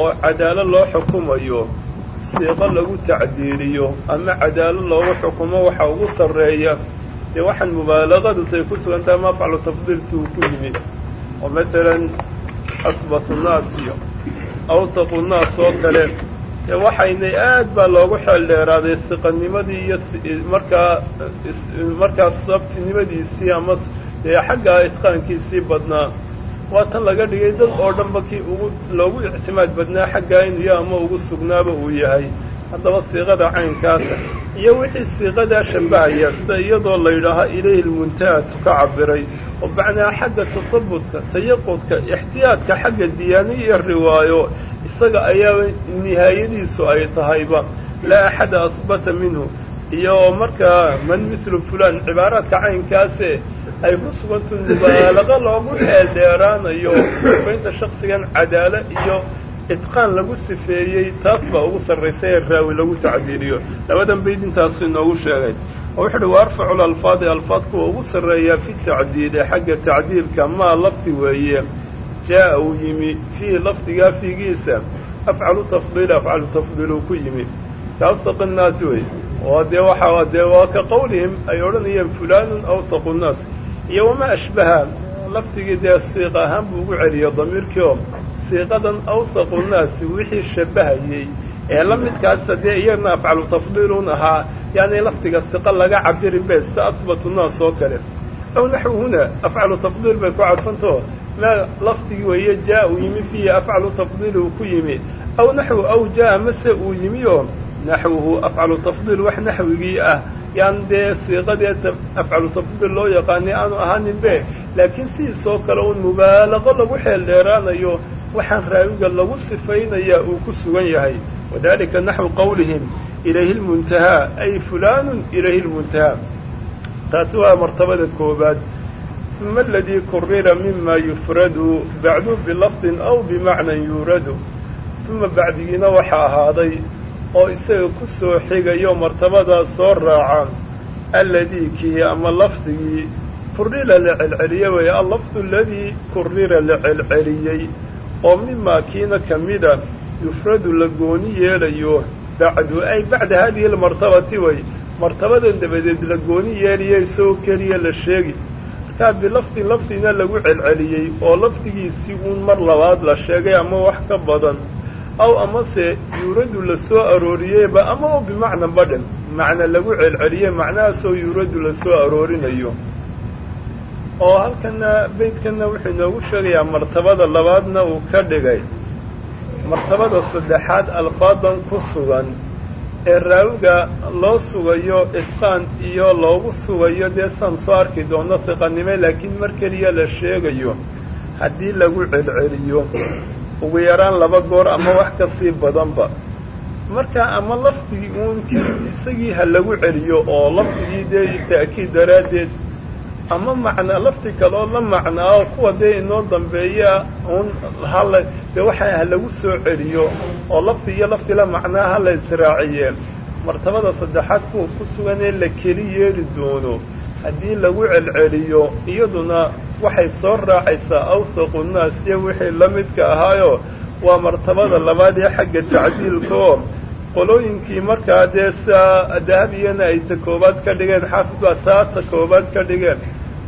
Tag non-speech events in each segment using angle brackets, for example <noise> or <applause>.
oo cadaalo loo xukumayo siiqo lagu tacdiiliyo ama cadaalo loogu xukumo waxa ugu sarreeya dee waxaan mubaalaqadutay ku sugantaha mafcalu tafdiilkii uu ku yimid. Oo matalan asbatu naas iyo awtaqu naas oo kale dee waxaynay aad baa loogu xeel dheeraaday siqanimadii iyo markaa markaa sabtinimadiisii ama dee xagga itqaankiisii badnaa waa tan laga dhigay dad oo dhanba kii ugu loogu ictimaad badnaa xaggaa inuu ama ugu sugnaaba uu yahay. Haddaba siiqada caynkaasa iyo wixii siiqadaa shabbahaya sida iyadoo la yidhaaha ilayhi lmuntahatu ka cabiray oo macnaa xagga tasabudka tayaqudka ixtiyaadka xagga diyaano iyo riwaayo isaga ayaaba nihaayadiisu ay tahayba. Laa axada asbata minhu iyo markaa man mithlu fulan cibaaraadka caynkaase ay ku sugantu mubaalaqa loogu xeel dheeraanayo sufaynta shaksigan cadaalo iyo itqaan lagu sifeeyey taas baa ugu sarraysay ee raawi lagu tacdiiliyo labadan bayd intaasu inoogu sheegay. Oo wuxu uhi wa arfacu lalfaadi alfaad kuwa ugu sarreeyaa fi tacdiili xagga tacdiilka maa lafdi weeye. Jaa'a uu yimi fiihi lafdigaa fiigiisa afcalu tafdiili afcalu tafdiiluu ku yimi. Kaastaqi nnaasi wey oo dee waxaa dee waa ka qawlihim ay odhanayeen fulaanun awtaqu nnaas. Iyo wamaa ashbaha lafdigii dee siiq ahaan buu ugu celiyo damiirkii oo siiqadan awsaqu naasi wixii shabbahayey ee la midkaasa dee iyagna afcalu tafdiilun ahaa yaani lafdiga siqa laga cabirin be sida asbatu naas oo kale. Aw naxwuhuna afcalu tafdiil bay ku cadfantao maa lafdigii weeye jaa uu yimi fiihi afcalu tafdiil uu ku yimi. Aw naxwu aw jaa mase uu yimi naxwuhu afcalu tafdiil wax naxwigii ah yaan dee siiqadeeda afcalu tafdiil loo yaqaanay aanu ahaanin be laakiin sidiisoo kale un mubaalaqo lagu xeel dheeraanayo waxaan raawiga lagu sifaynayaa uu ku sugan yahay wadalika naxwu qawlihim ilayhi lmuntahaa ay fulaanun ilayhi lmuntahaa taasi waa martabada koobaad uma aladii kurira mima yufradu bacdu bilafdin aw bimacnan yuuradu uma bacdigiina waxaa ahaaday oo isaga ku soo xigayo martabadaas soo raacaan. Alladii kii ama lafdigii kurira la celceliyey weeye. Allafdu aladii kurira la celceliyey. Oo mimaa kiina ka mida yufradu la gooni yeelayo. Bacdu ay bacda hadihi almartabati way martabadan dabadeed la gooni yeelayo isagoo keliya la sheegi. Markaa bilafdin lafdina lagu celceliyey oo lafdigiisii uun mar labaad la sheegay ama wax ka badan aw amase yuuradu la soo arooriyeyba ama oo bimacna badhan. Macna lagu celceliyey macnahaasoo yuuradu la soo aroorinayo. Oo halkana beydkana wuxuu inoogu sheegayaa martabada labaadna uu ka dhigay. Martabada saddexaad alfaadan ku sugan ee raawiga loo sugayo itqaan iyo loogu sugayo dee saan soo arki doono hiqanime laakiin mar keliya la sheegayo. Haddii lagu celceliyo ugu yaraan laba goor ama wax ka sii badanba. Marka ama lafdigii uun isagii ha lagu celiyo oo lafdigii dee ta'kiid daraaddeed ama macnaa lafti kaleoo la macnaa oo kuwa dee inoo dambeeya un hala dee waxa ha lagu soo celiyo oo lafdi iyo lafti la macnaa ha la israaciyeen. Martabada saddexaad kuwa ku sugan ee la keli yeeli doono. Haddii lagu celceliyo iyaduna waxay soo raacaysaa awsaqu naas iyo wixii la midka ahaayo. Waa martabada labaad ee xagga tacdiilka. Oo qolooyinkii markaa dee siaa dahabiyana ay ta koobaad ka dhigeen xaafid baa taa ta koobaad ka dhigeen.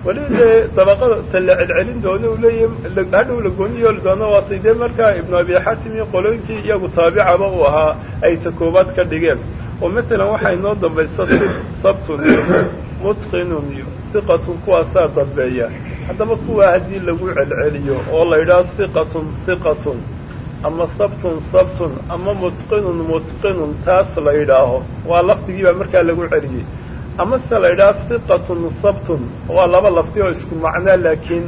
Weli dee dabaqada ta la celcelin doono u leeyahy hadhow la gooni yeeli doono waatay dee markaa ibnu abi xaatim iyo qolooyinkii iyagu taabicaba uu ahaa ay ta koobaad ka dhigeen? Oo matalan waxaa inoo dambaysa sabtun iyo mutqinun iyo hiqatun kuwaasaa dambeeya haddaba kuwaa haddii lagu celceliyo oo la yidhaha hiqatun hiqatun ama sabtun sabtun ama mutqinun mutqinun taas la yidhaaho waa lafdigii baa markaa lagu celiyey. Ama se la yidhaha hiqatun sabtun waa laba lafdi oo isku macnaa laakiin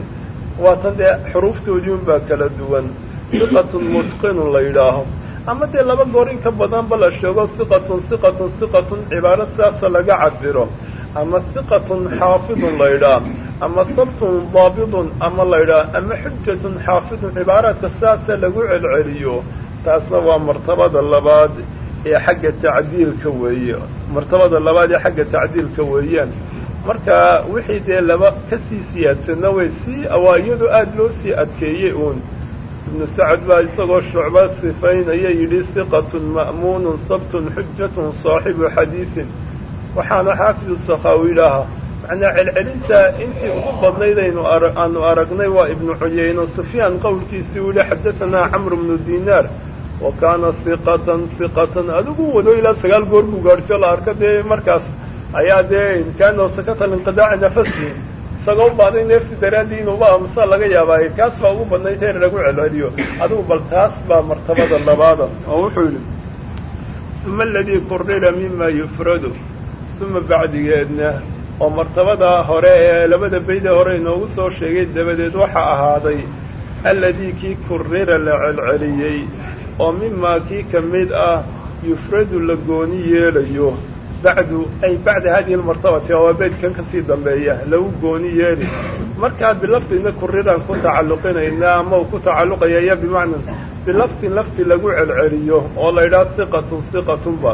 waa tan dee xuruuftoodii un baa kala duwan. Hiqatun mutqinun la yidhaaho. Ama dee laba goor in ka badanba la sheego hiqatun hiqatun hiqatun cibaaro sidaasa laga cabiro ama hiqatun xaafidun la yidhaah ama sabtun daabidun ama la yidhaah ama xujatun xaafidun cibaaraadka sidaasa lagu celceliyo taasna waa martabada labaad ee xagga tacdiilka weeye. Martabada labaad ee xagga tacdiilka weeyaan. Marka wixii dee laba ka sii siyaadsanna way sii waa iyadoo aada loo sii adkeeyey uun. Ibnu sacad baa isagoo shucba sifaynaya yidhi hiqatun ma'muunun sabtun xujatun saaxibu xadiisin. Waxaana xaafidu sakhaawi yidhaahaa macnaa celcelinta intii ugu badnayd aynu aanu aragnay waa ibnu cuyeyno sufyaan qowlkiisii uu yihi xadatanaa camru bnu dinaar wa kaana hiqatan hiqatan adigu wado ilaa sagaal goor buu gaadhso la arka dee markaas ayaa dee kaanoo sakata linqidaaci nafasi isagoo u neefti daraaddii inuuba aamusa laga yaabaaye kaas baa ugu badnayd heer lagu celceliyo adigu bal taas baa martabada labaada oo wuxuu yidhi uma aladii kurira mima yufradu uma bacdigeedna oo martabadaa hore ee labada bayda hore inoogu soo sheegay dabadeed waxaa ahaaday alladii kii kurira la celceliyey oo mimaa kii ka mid ah yufradu la gooni yeelayo bacdu ay bacda hadihi almartabati oo waa beydkan ka sii dambeeya lagu gooni yeeli. Markaa bilafdina kuriraan ku tacalluqinaynaa ama uu ku tacalluqaya iyo bimacnan bilafdin lafdi lagu celceliyo oo la yidhaha hiqatun hiqatun ba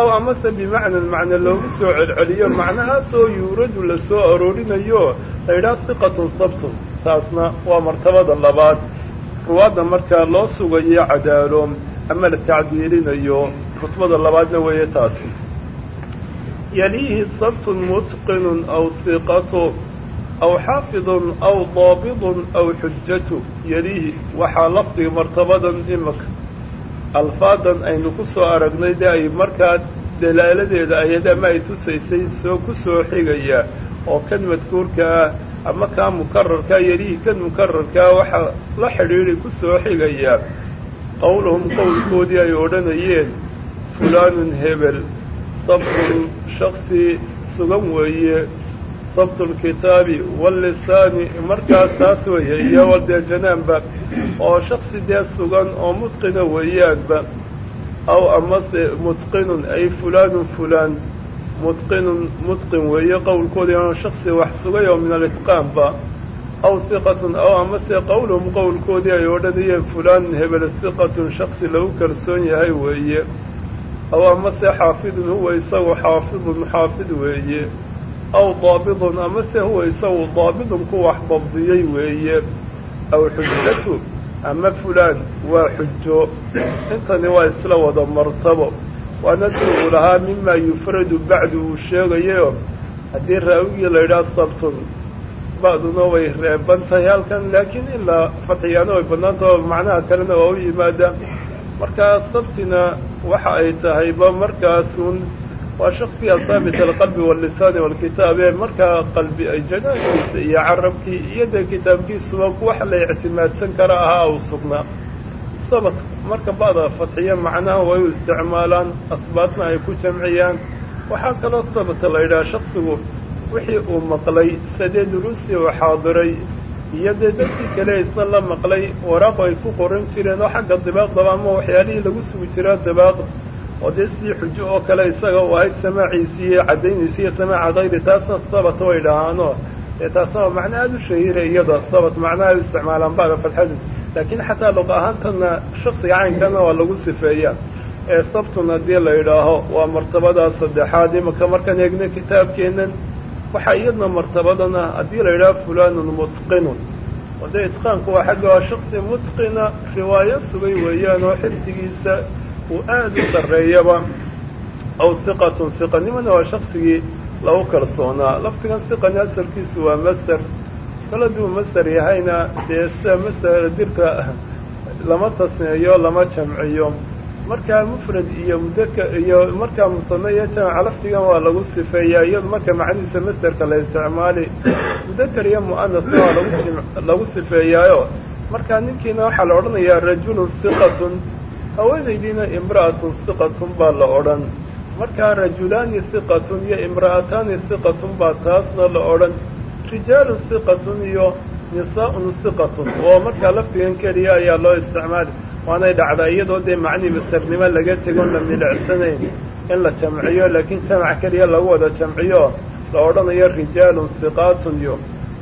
aw amase bimacnan macna loogu soo celceliyo macnahaasoo yuuradu la soo aroorinayo la yidhaha hiqatun sabtun taasna waa martabada labaad. Ruwaadda markaa loo sugayo cadaalo ama la tacdiilinayo rutbada labaadna weeye taasi. Yaliihi sabtun mutqinun aw hiqatu aw xaafidun aw daabidun aw xujatu yaliihi waxaa lafdiga martabadan imaka alfaadan aynu ku soo aragnay dee ay markaa dalaaladeeda ayad ama ay tusaysay soo ku soo xigaya oo kan madkuurka ah ama kaa mukararkaa yelihi kan mukararkaa waxaa la xidhiidhi ku soo xigaya. Qowluhum qowlkoodii ay odhanayeen fulaanun hebel sabtun shaksi sugan weeye sabtulkitaabi wallisaani markaas taas weeye iyo waldee janaanba oo shaksi dee sugan oo mutqina weeyaanba aw amase mutqinun ay fulaanun fulaan mutqinun mutqin weeye qowlkoodii oo shaksi wax sugay oo min alitqaanba aw hiqatun aw amase qowluhum qowlkoodii ay odhanayeen fulaanun hebel hiqatun shaksi lagu kalsoon yahay weeye aw amase xaafidun huwa isagu xaafidun xaafid weeye aw daabidun amase huwa isagu daabidun ku wax dabdiyey weeye aw xujatu ama fulaan waa xujo intani waa isla wada martabo waana si uu lahaa mimaa yufradu bacdu uu sheegayo haddii raawigii la yidhaha sabtun ba'duna way reeban tahay halkan laakiin ilaa fatxiyaana way badnaantaho macnaha kalena waa u yimaada markaa sabtina waxa ay tahayba markaasun waa shaksiga saabit alqalbi wallisaani walkitaab. Ee markaa qalbi ay janaankiisa iyo carabkii iyo dee kitaabkiisuba wax la ictimaadsan kara ahaa u sugnaa. Sabat marka ba'da fatxiya macnaha way u isticmaalaan asbaatna ay ku jamciyaan. Waxaa kaloo sabata la yidhaha shaksigu wixii uu maqlay sadee duruustii uu xaadiray iyo dee dadkii kale isna la maqlay waraaq ay ku qoran jireen oo xagga dibaaqdaba ama waxyaalihii lagu sugi jiraa dibaaqda oo sidii xujo oo kale isaga u ahayd samaaciisii iyo caddaynaysi iyo samaaca kayri taasna sabat way dhahaano. Dee taasna waa macna aada u shahiira iyada sabat macnaha u isticmaalaan ba'da fatxada laakiin xataa luqa ahaantana shaksiga caynkana waa lagu sifeeyaa. Ee sabtun haddii la yidhaaho waa martabadaa saddexaad imaka markaan eegna kitaabkeennan. Waxaa iyadna martabadan ah haddii la yidhaha fulaanun mutqinun. Oo dee itqaanku waa xagga waa shaksi mutqina riwaayo sugay weeyaan oo xifdigiisa uu aada u sarreeyaba aw hiqatun hiqanimana waa shaksigii lagu kalsoonaa. Laftigan hiqani asalkiisu waa master. Kala duu master yahayna dee sida master dirka <laughs> lama tasneeyo lama jamciyo. Markaa mufrad iyo mudaka iyo markaa musane iyo jamaca laftigan waa lagu sifeeyaa iyado marka macnihiisa masterka la isticmaali. Mudakar iyo mu'anasna waa lagu lagu sifeeyaayo. Markaa ninkiina waxaa la odhanayaa rajulun hiqatun haweenaydiina imra'atun hiqatun baa la odhan. Markaa rajulaani hiqatun iyo imra'ataani hiqatun baa taasna la odhan. Rijaalun hiqatun iyo nisaa'un hiqatun oo markaa laftigan keliya ayaa loo isticmaali. Waanay dhacdaa iyadoo dee macnii masarnimo laga tegon la milicsanayn in la jamciyo laakiin jamac keliya lagu wada jamciyo la odhanayo rijaalun hiqaatun iyo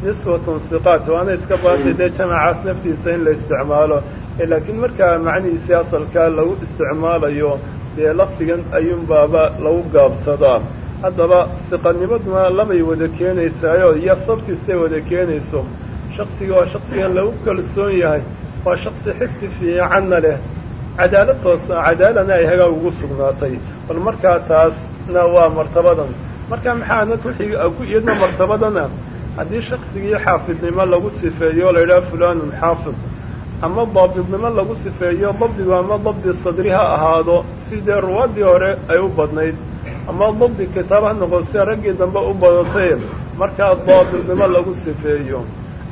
niswatun hiqaat waana iska baatay dee jamacaas naftiisa in la isticmaalo laakiin markaa macnihiisii asalkaa lagu isticmaalayo dee laftigan ayuunbaaba lagu gaabsadaa haddaba hiqanimaduna labay wada keenaysaayo iyo sabtisay wada keenayso. Shaksiga waa shaksigan lagu kalsoon yahay waa shaksi xifdi fiicanna leh. Cadaalad toosna cadaalana ay hagaa ugu sugnaatay. Bal markaa taasna waa martabadan. Marka maxaana ku iyadna martabadana? Haddii shaksigii xaafidnimo lagu sifeeyo la yidhaha fulanun xaafid ama daabidnimo lagu sifeeyo dabdigu ama dabdi sadri ha ahaado sidee ruwaadii hore ay u badnayd? Ama dabdi kitaab ha noqo sida raggii dambe u badatay markaa daabidnimo lagu sifeeyo.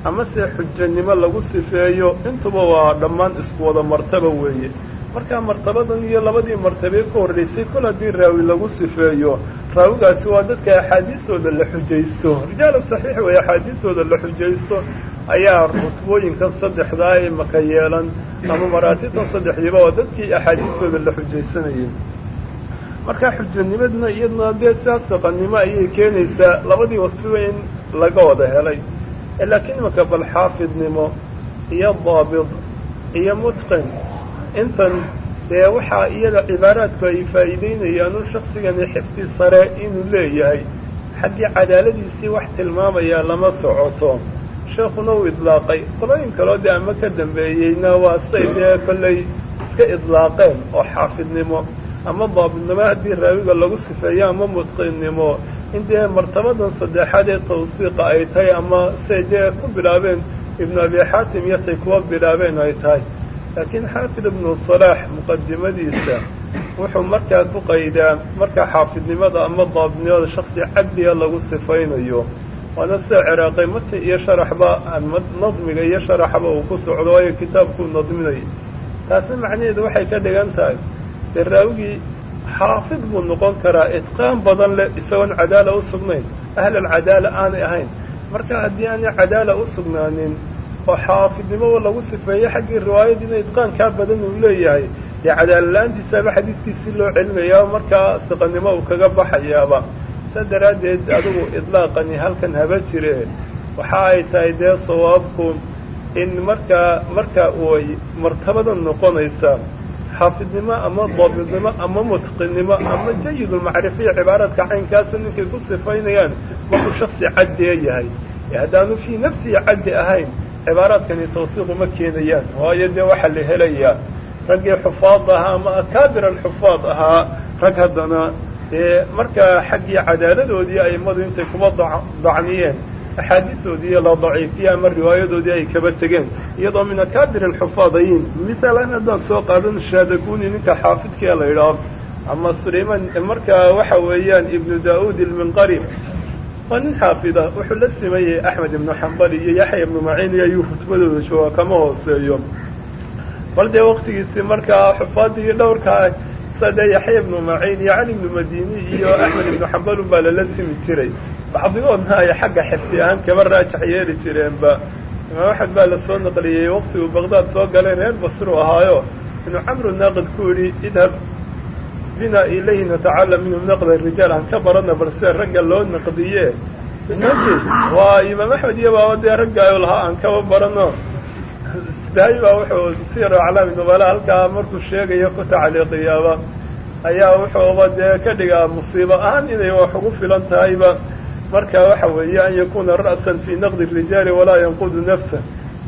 Ama se xujanimo lagu sifeeyo intuba waa dhammaan isku wada martaba weeye. Markaa martabadan iyo labadii martabee ka horraysay kol haddii raawi lagu sifeeyo raawigaasi waa dadka axaadiistooda la xujaysto. Rijaal saxiix weeye axaadiistooda la xujaysto ayaa rutbooyinkan saddexdaa ee maka yeelan ama maraatibtan saddexdiiba waa dadkii axaadiistooda la xujaysanayay markaa xujanimadna iyadna dee sidaas taqanimo ayay keenaysaa labadii wasfiba in laga wada helay. Laakiin imaka bal xaafidnimo iyo daabid iyo mutqin intan dee waxaa iyada cibaaraadku ay faa'iideynayaan un shaksigani xifdi sare inuu leeyahay xaggii cadaaladiisii wax tilmaamayaa lama socoto sheekuna uu idlaaqay qolooyin kaloo dee ama ka dambeeyeyna waa say dee kollay iska idlaaqeen oo xaafidnimo. Ama daabidnimo haddii raawiga lagu sifeeyo ama mutqinnimo in dee martabadan saddexaad ee tawsiiqa ay tahay ama say dee ku bilaabeen ibnu abi xaatim iyo say kuwa bilaabeen ay tahay. Laakiin xaafid ibnu salaax muqadimadiisa wuxuu markaa ku qaydaa markaa xaafidnimada ama daabidnimada shaksi cabdiga lagu sifaynayo waana sida ciraaqay mati iyo sharaxba nadmiga iyo sharaxba uu ku socdo waayo kitaabkuu nadminayay taasna macnaheedu waxay ka dhigan tahay dee raawigii xaafid buu noqon karaa itqaan badan leh isagoon cadaala u sugnayn. Ahlalcadaala aanay ahayn. Marka haddii aanay cadaala u sugnaanin oo xaafidnimo lagu sifeeyo xaggii riwaayadiina itqaan kaa badan uu leeyahay dee cadaalala-aantiisaaba xadiidkiisii loo celinayaa markaa siqanimo uu kaga baxayaaba saa daraaddeed adigu idlaaqani halkan haba jire waxa ay tahay dee sawaabku in markaa marka uay martabadan noqonaysa xaafidnimo ama daabidnimo ama mutqinnimo ama jayidulmacrifiya cibaaraadka caynkaasa ninkay ku sifaynayaan markuu shaksi caddee yahay. Ee haddaanu fii nafsihi caddi ahayn cibaaraadkani tawsiiqu ma keenayaan. Waayo dee waxaa la helayaa raggii xufaad ahaa ama akaabir alxufaad ahaa rag haddana dee markaa xaggii cadaaladoodii a'immadu intay kuba dacniyeen axaadiistoodii la daciifiye ama riwaayadoodii ay kaba tegeen iyadoo min akaabir alxufaadayin misaalan haddaan soo qaadan shaadakuni ninka xaafidkee la yidhaah ama sulaymaan markaa waxa weeyaan ibnu daa'uud ilminqari waa nin xaafida wuxuu la simayey axmed ibnu xambali iyo yaxya ibnu maciin ayuu rutbadooda jooga kama hooseeyo. Bal dee waktigiisii markaa xufaadigii dhowrkaa sade yaxya ibnu maciin iyo cali ibnu madini iyo axmed ibnu xambal unbaa lala simi jiray. Bacdigoodna ay xagga xifdi ahaan kaba raajax yeeli jireenba imaam axmed baa la soo naqliyey waktiguu baqdaad soo galay reer basru ahaayo. Inuu camru naaqid ku yidhi idhab bina ilayhi natacalam minhu naqda rijaal aan ka barana bal sida ragga loo naqdiye waa imaam axmed iyo baaba dee raggaayo lahaa aan kaba barano dahay baa wuxuu siiro aclaami nubala halkaa markuu sheegayo ku tacliiqiyaaba ayaa wuxuuba dee ka dhigaa musiibo ahaan inay wax ugu filan tahayba. Marka waxa weeye an yakuna ra'san fii naqdi rijaali walaa yanqudu nafsa.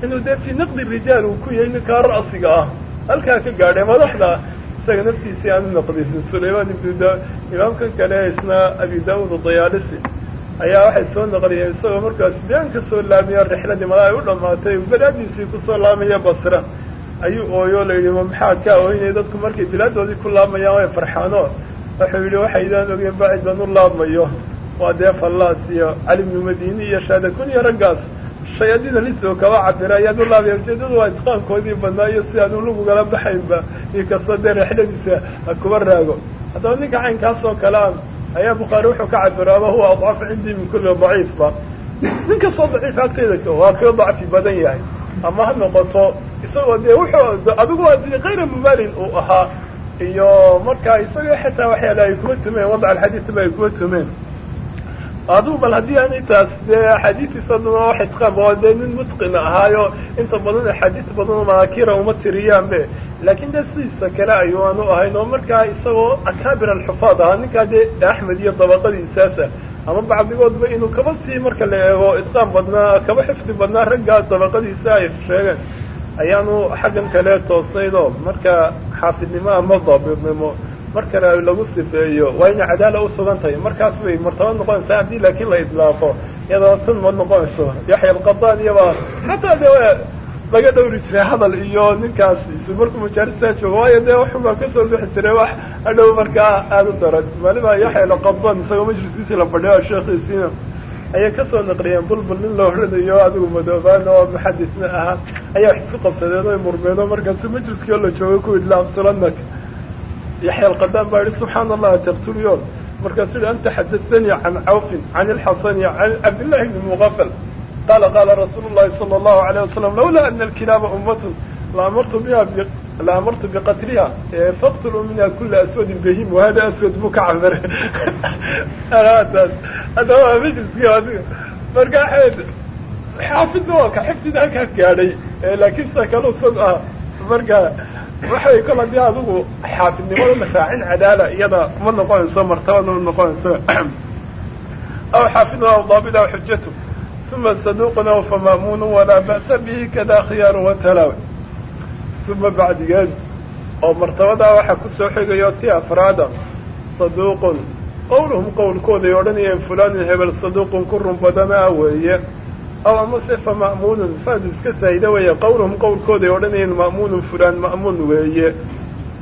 Inuu dee fii naqdi rijaal uu ku yahay ninkaa ra'siga ah halkaa ka gaadhay madaxda isaga naftiisii aanu naqdisin. Sulaymaan ibnu imaamkan kale isna abi daawud dayaalisi ayaa waxay soo naqliyeen isagoo markaas been ka soo laamiya rixladii mada ay u dhammaatay balaadiisii ku soo laamaya basra. Ayuu ooyo la yidhi ma maxaa kaa ooynaya dadku markay bilaadoodii ku laamayaan way farxaano. Wuxuu yidhi waxaydaan ogeen bacid baan u laabmayo waa dee fallaas iyo cali ibnu madini iyo shaadakun iyo raggaas. Shayaadiina lisoo kaba cabira ayaan u laabaya ujeedadu waa itqaankoodii badnaa iyo si aanu lugugala baxaynba iyo kastoo dee rixladiisa ha kuba raago. Haddaba ninka caynkaas oo kale a ayaa bukhaari wuxuu ka cabiraaba huwa adcafu cindii min kulli daciifba nin kastoo daciif agtayda waa kao dacfi badan yahay. Ama ha noqoto isagoo dee wuxuu adigu adii kayra mubaalin uu ahaa iyo markaa isagoo xitaa waxyaale ay kuma tumeen wadca alxadiidba ay kuma tumeen. Adigu bal haddii aan intaas dee axaadiistiisaduna wax itqaam oo dee nin mutqina ahaayo inta badan axaadiis badan maakira uma tiriyaanbe laakiin dee sidiisa kale ayuu aanu ahayn oo markaa isagoo akaabir alxufaad ahaa ninkaa dee axmed iyo dabaqadiisaasa ama bacdigoodba inuu kaba sii marka la eego itqaam badnaa kaba xifdi badnaa raggaa dabaqadiisa ay sheegeen. Ayaanu xaggan kale toosnaydoo marka xaafidnimo ama daabidnimo mar kale lagu sifeeyo. Waa inay cadaala usugan tahay markaas bay martabad noqonaysaa haddii laakiin la idlaaqo iyadoo tan ma noqonayso yaxya alqadaan iyaba xataa de laga dhowri jiray hadal iyo ninkaas markuu majaalista joogo waayo dee waxubaa ka soo bixi jiray wax hadhow markaa aada u daran maaliba yaxya alqadaan isagoo majliskiisii la fadhiyo sheekhiisiina ayay ka soo naqliyeen bulbul nin loo oranayo adigu madoobaan oo muxadisna ahaa ayaa wax isku qabsadeen oy murmeeno markaasu majliskii oo la joogay ku yidhi laaqtulanak yaxya alqadaan baa yihi subxaana allah taqtulyoon markaasuu yihi anta xadathanii can cawfin can ilxasani can cabdillahi bni muqafal qaala qaala rasuulu llahi sala allahu alayh wasalam lawlaa ana alkilaaba ummatun laamartu biha laamartu biqatliha faqtuluu minha kula aswadin bahim wahada aswad buu ka cabire haddaba waa majliskii adiga marka xaafidna waa ka xifdida halkaa gaadhay laakiin sa kale usag ah marka waxay kol haddii adigu xaafidnimada la raacin cadaala iyada ma noqonayso martabada ma noqonayso aw xaafidun aw daabit aw xujatu uma saduuqun aw famaamuunu walaa ba'sa bihi kada khiyaaru watalaw uma bacdigeed oo martabadaa waxaa ku soo xigayo ti afraada saduuqun qowluhum qowlkooday odhanayeen fulanin hebel saduuqun ku run badanaa weeye aw amase fa ma'muunun faad iska saahida weeye qowluhum qowlkooday odhanayeen ma'muunun fulaan ma'muun weeye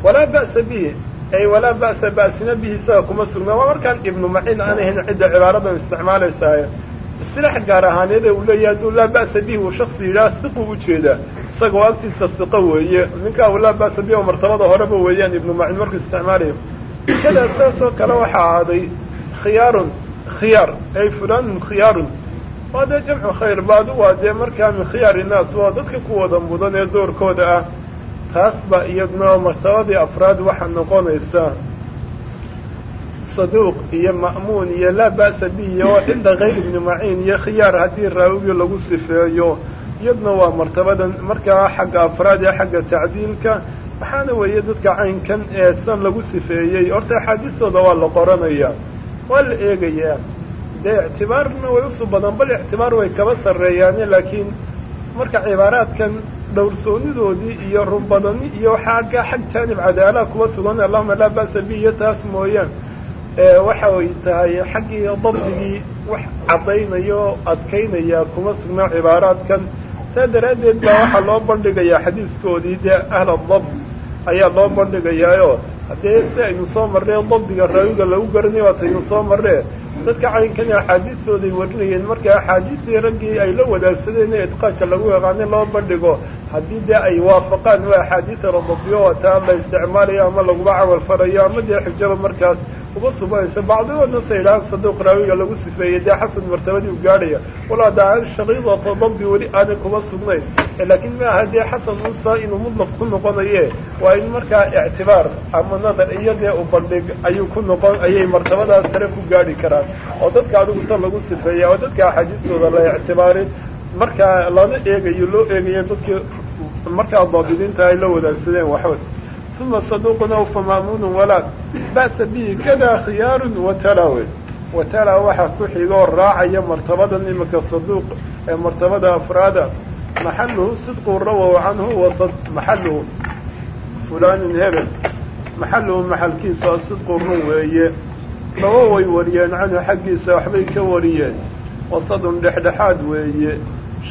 walaa ba'sa bihi ay walaa ba'sa ba'sina bihi isaga kuma sugnaa waa markaan ibnu maciin aan ahayn cidda istilaax gaar ahaaneede uu leeyahay hadduu laa ba'sa bihi uu shaksi yidhaha siquu u jeedaa isagoo agtiisa siqo weeye. Ninkaa uu laa ba'sa bihi oo martabada horeba weeyaan ibnu maciin markuu isticmaalayo. Kadaa saasoo kale waxaa ahaaday khiyaarun khiyaar. Ay fulaanun khiyaarun. Waa dee jamcu khayr baadu waa dee markaa min khiyaar innaas waa dadka ku wada mudan ee doorkooda ah. Taas ba iyadna martabadii afraad waxaa noqonaysaa saduuq iyo ma'muun iyo laa ba'sa bihi oo cinda kayr ibni maciin iyo khiyaar haddii raawigii lagu sifeeyo iyadna waa martabadan markaa xagga afraad ee xagga tacdiilka waxaana weeye dadka caynkan ee san lagu sifeeyey horta axaadiistooda waa la qoranayaa waa la eegayaa dee ictibaarna way usu badan bal ictibaar way kaba sarreeyaane laakiin marka cibaaraadkan dhowrsoonidoodii iyo runbadani iyo xagga xag jaanib cadaalaha kuwa sugan allahuma laa ba'sa bi iyo taas mooyaan waxa ay tahay xaggii dabdigii wax caddaynaya oo adkaynaya kuma sugnaa cibaaraadkan. Saa daraaddeed baa waxaa loo bandhigayaa xadiiskoodii dee ahla dabd ayaa loo bandhigayaayoo haddee si aynu soo marree dabdiga raawiga lagu garanayo waataynu soo marree dadka caynkan axaadiistooday warinayeen marka axaadiistii raggii ay la wadaagsadeen ee idqaanka lagu yaqaana loo bandhigo haddii dee ay waafaqaan waa axaadiisa la dabdiyo wataa la isticmaalayo ama laguba camal farayo ama dee xujaba markaas uba subanaysa bacdigoodna sa yidhahaan saduuq raawiga lagu sifeeyey dee xasan martabadii u gaadhaya. Walaa daan shaqiidata dabdi weli aanay kuma sugnayn. Laakiin ma aha dee xasan unsa inuu mudlaq ku noqonaye waa in markaa ictibaar ama nadar iyo dee u bandhig ayuu ku noqon ayay martabadaas sare ku gaadhi karaan. Oo dadka adigu tan lagu sifeeya oo dadka axaadiistooda la ictibaarin. Markaa lana eegayo loo eegayo dadkii markaa daabidiinta ay la wadaagsadeen waxba uma saduuqun aw famaamuunun walaa ba'sa bihi kada khiyaarun watalawe watala waxaa ku xigoo raacaya martabadan imika saduuq ee martabada afraada maxaluhu sidqu rawow canhu wa maxaluhu fulanin hebel maxaluhu maxalkiisa sidqu run weeye laba way wariyeen canhu xaggiisa waxbay ka wariyeen wasadun dhexdhexaad weeye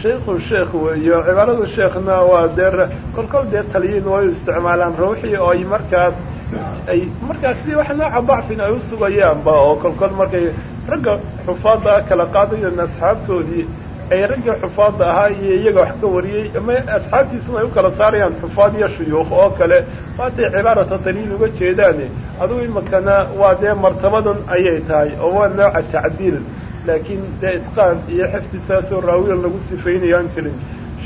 shaykun sheekh weeye oo cibaarada sheekhna waa dee kolkol dee taliyiin way isticmaalaan rawxii oo ay markaas ay markaas si wax nooca dacfin ay usugayaanba oo kolkol markay ragga xufaadda kala qaadayan asxaabtoodii ay ragga xufaadda ahaa iyo iyaga wax ka wariyey ama asxaabtiisana ay u kala saarayaan xufaad iyo shuyuukh oo kale waatay cibaarata taliyiin uga jeedaane. Adugu imakana waa dee martabadan ayay tahay oo waa nooca tacdiil laakiin dee itqaan iyo xifdi saasoo raawiyan lagu sifaynayo aan jirin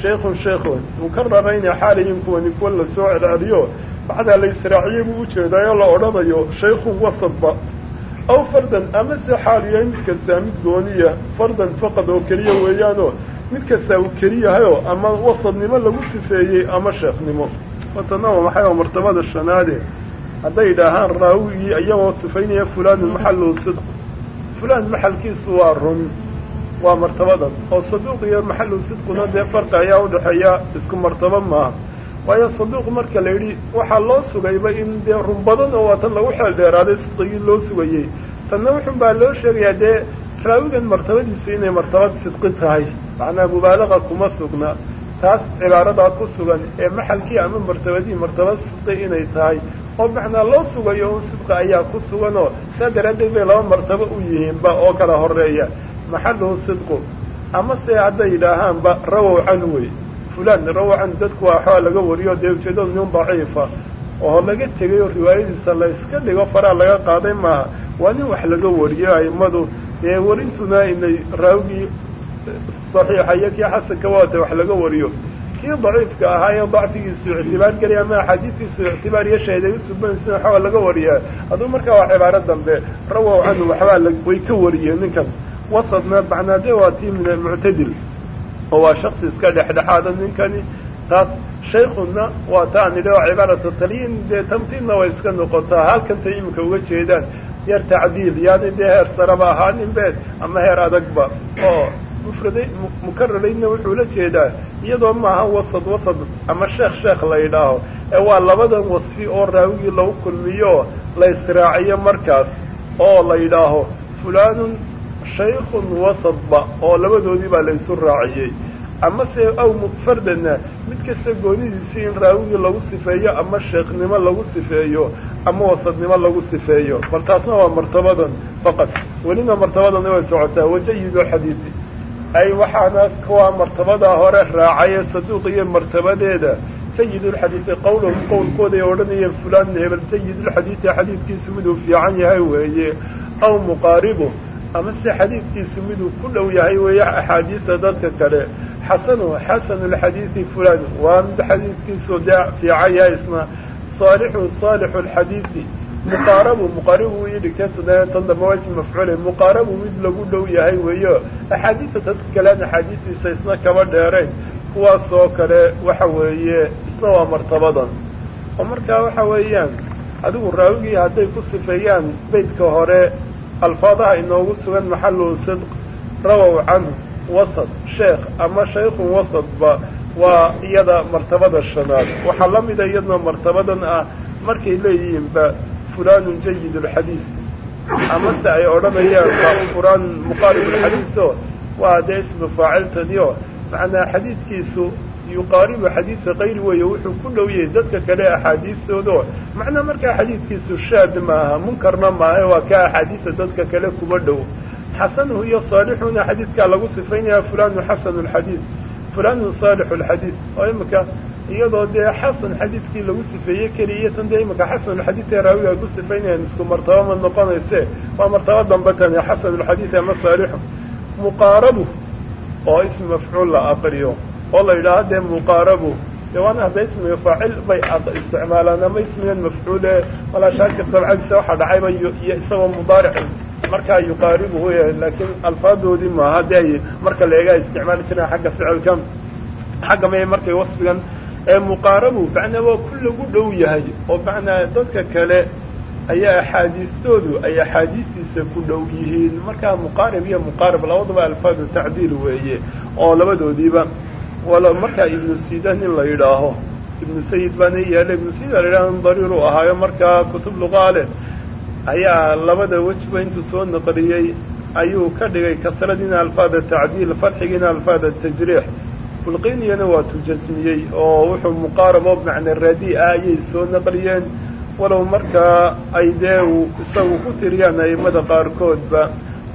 shaykhun shaykhun mukararayna xaalayin kuwani kuwa la soo celceliyo bacdaa la israaciye buu ujeedaayoo la odhanayo shaykhun wasadba aw fardan ama se xaaliya mid kastaa mid gooniya fardan faqad oo keliya weeyaanoo mid kastaa uu keliyahayoo ama wasadnimo lagu sifeeyey ama sheekhnimo watanawa maxay martabada shanaade hadday idhaahaan raawigii iyagoo sifaynaya fulaanun maxaluhu sidq fulaan maxalkiisu waa run waa martabadan oo saduuq iyo maxalu sidquna dee farqi ayaa udhexeeya isku martabo maaha. Waayo saduuq marka la yidhi waxaa loo sugayba in dee run badan oo waa tan lagu xeel dheeraaday sidqigii loo sugayey. Tanna wuxun baa loo sheegayaa dee raawigan martabadiisa inay martabad sidqi tahay. Macnaa mubaalaqa kuma sugna. Taas cibaaradaa ku sugan ee maxalkii ama martabadii martabad sidqi inay tahay oo macnaa loo sugayo un sidqi ayaa ku suganoo saa daraaddeed bay laba martabo u yihiinba oo kala horreeya maxaluhu sidqu ama se hadday yidhaahaanba rawow can wey. Fulan rawow dadku waa waxbaa laga wariyo dee ujeedadu nin daciifa? Oo laga tegay oo riwaayadiisa la iska dhigo faraa laga qaaday maaha. Waa nin wax laga wariyo aimadu dee warintuna inay raawigii saxiixa iyo kii xasanka waata wax laga wariyo kii daciifka ahaa ee dacfigiisu ictibaar gelaya ama axaadiistiisu ictibaar iyo shahiday usubanaysa waxbaa laga wariyaa hadduu markaa waa cibaaro dambe rawow canhu waxbaa way ka wariyeen ninkan. Wasadna macnaa dee waa tii min almuctadil oo waa shaksi iska dhexdhexaada ninkani. Taas shaykhuna waa taan idhi oo cibaarata taliyin dee tamtiinna way iska noqotaa. Halkantay iminka uga jeedaan heer tacdiil yaani dee heer saraba ahaanin be ama heer adagba oo mukararaydna wuxuu la jeedaa iyadoo maaha wasad wasad ama sheekh sheekh la yidhaaho ee waa labadan wasfi oo raawigii lagu kulmiyo la israaciyo markaas oo la yidhaaho fulaanun shaykhun wasadba oo labadoodii baa la isu raaciyey. Ama se aw fardanna mid kasta goonidiisii in raawigii lagu sifeeyo ama sheekhnimo lagu sifeeyo ama wasadnimo lagu sifeeyo. Bal taasna waa martabadan faqad welina martabadani way socotaa wajayido xadiidi ay waxaana kuwaa martabadaa hore raacay saduuq iyo martabadeeda sayidulxadiidi qawlahum qowlkooday odhanayeen fulaan hebel sayidulxadiidi xadiidkiisu miduu fiican yahay weeye aw muqaaribu ama se xadiidkiisu miduu ku dhow yahay weeye axaadiista dadka kale xasanu xasanulxadiidi fulaan waa mid xadiidkiisu dee fiican yahay isna saalixu saalixu lxadiidi muqaarabu muqaaribu ii dhigtay dambe waa ism mafcuule muqaarabu mid lagu dhow yahay weeyo. Axaadiista dadka kalean axaadiistiisa isna kaba dheerayn. Kuwaas oo kale waxa weeye isna waa martabadan. Oo markaa waxa weeyaan adigu raawigii hadday ku sifeeyaan beydka hore alfaadaha inoogu sugan maxalu sidq rawow canhu wasad sheekh ama shaykhun wasadba waa iyada martabada shanaad. Waxaa la mida iyadna martabadan ah markay leeyihiinba fulanun jayid alxadiid amase ay odhanayaan fulaan muqaarib alxadiido waa dee ismu faaciltaniyo macnaa xadiidkiisu yuqaaribu xadiida kayri weeye wuxuu ku dhow yahay dadka kale axaadiistoodo macnaa markaa xadiidkiisu shaad maaha munkarna maaha waa ka axaadiista dadka kale kuba dhow. Xasanuhu iyo saalixuna xadiidkaa lagu sifaynaya fulanu xasanu lxadiid fulanu saalixu lxadiid oo imika iyadoo dee xasan xadiidkii lagu sifeeyey keliya tan dee imika xasanulxadiidee raawiga ay ku sifaynayaan isku martaba ma noqonayse waa martaba dambe tani xasanulxadiid ama saalixu muqaarabu oo ism mafcuul la aqriyo oo la yidhaaho dee muqaarabu. Dee waana hadda ismiga faacil bay isticmaalaan ama ismigan mafcuule walaa shaakir dabcadiisa waxaa dhacayba iyo isagoo mudaaric markaa yuqaaribu wy laakiin alfaadoodii maaha dee marka la eega ay isticmaali jireen xagga ficilka xagga may markay wasfigan ee muqaarabu macnaa waa ku lagu dhow yahay oo macnaa dadka kale ayaa axaadiistoodu ay axaadiistiisa ku dhow yihiin. Markaa muqaarib iyo muqaarib labadaba alfaadu tacdiil weeye oo labadoodiiba. Markaa ibnu sidan in la yidhaaho ibnu sayid baana yaalla ibnu sayid la yidhaho dariir u ahaayo markaa kutub luqaale. Ayaa labada wejba intuu soo naqliyey ayuu ka dhigay kasradiina alfaada tacdiil farxigiina alfaada tajriix bulqiniyana waa tujasmiyey oo wuxuu muqaarabo macna radi ah ayay soo naqliyeen. Walow markaa ay dee isagu ku tiriyaan aimada qaarkoodba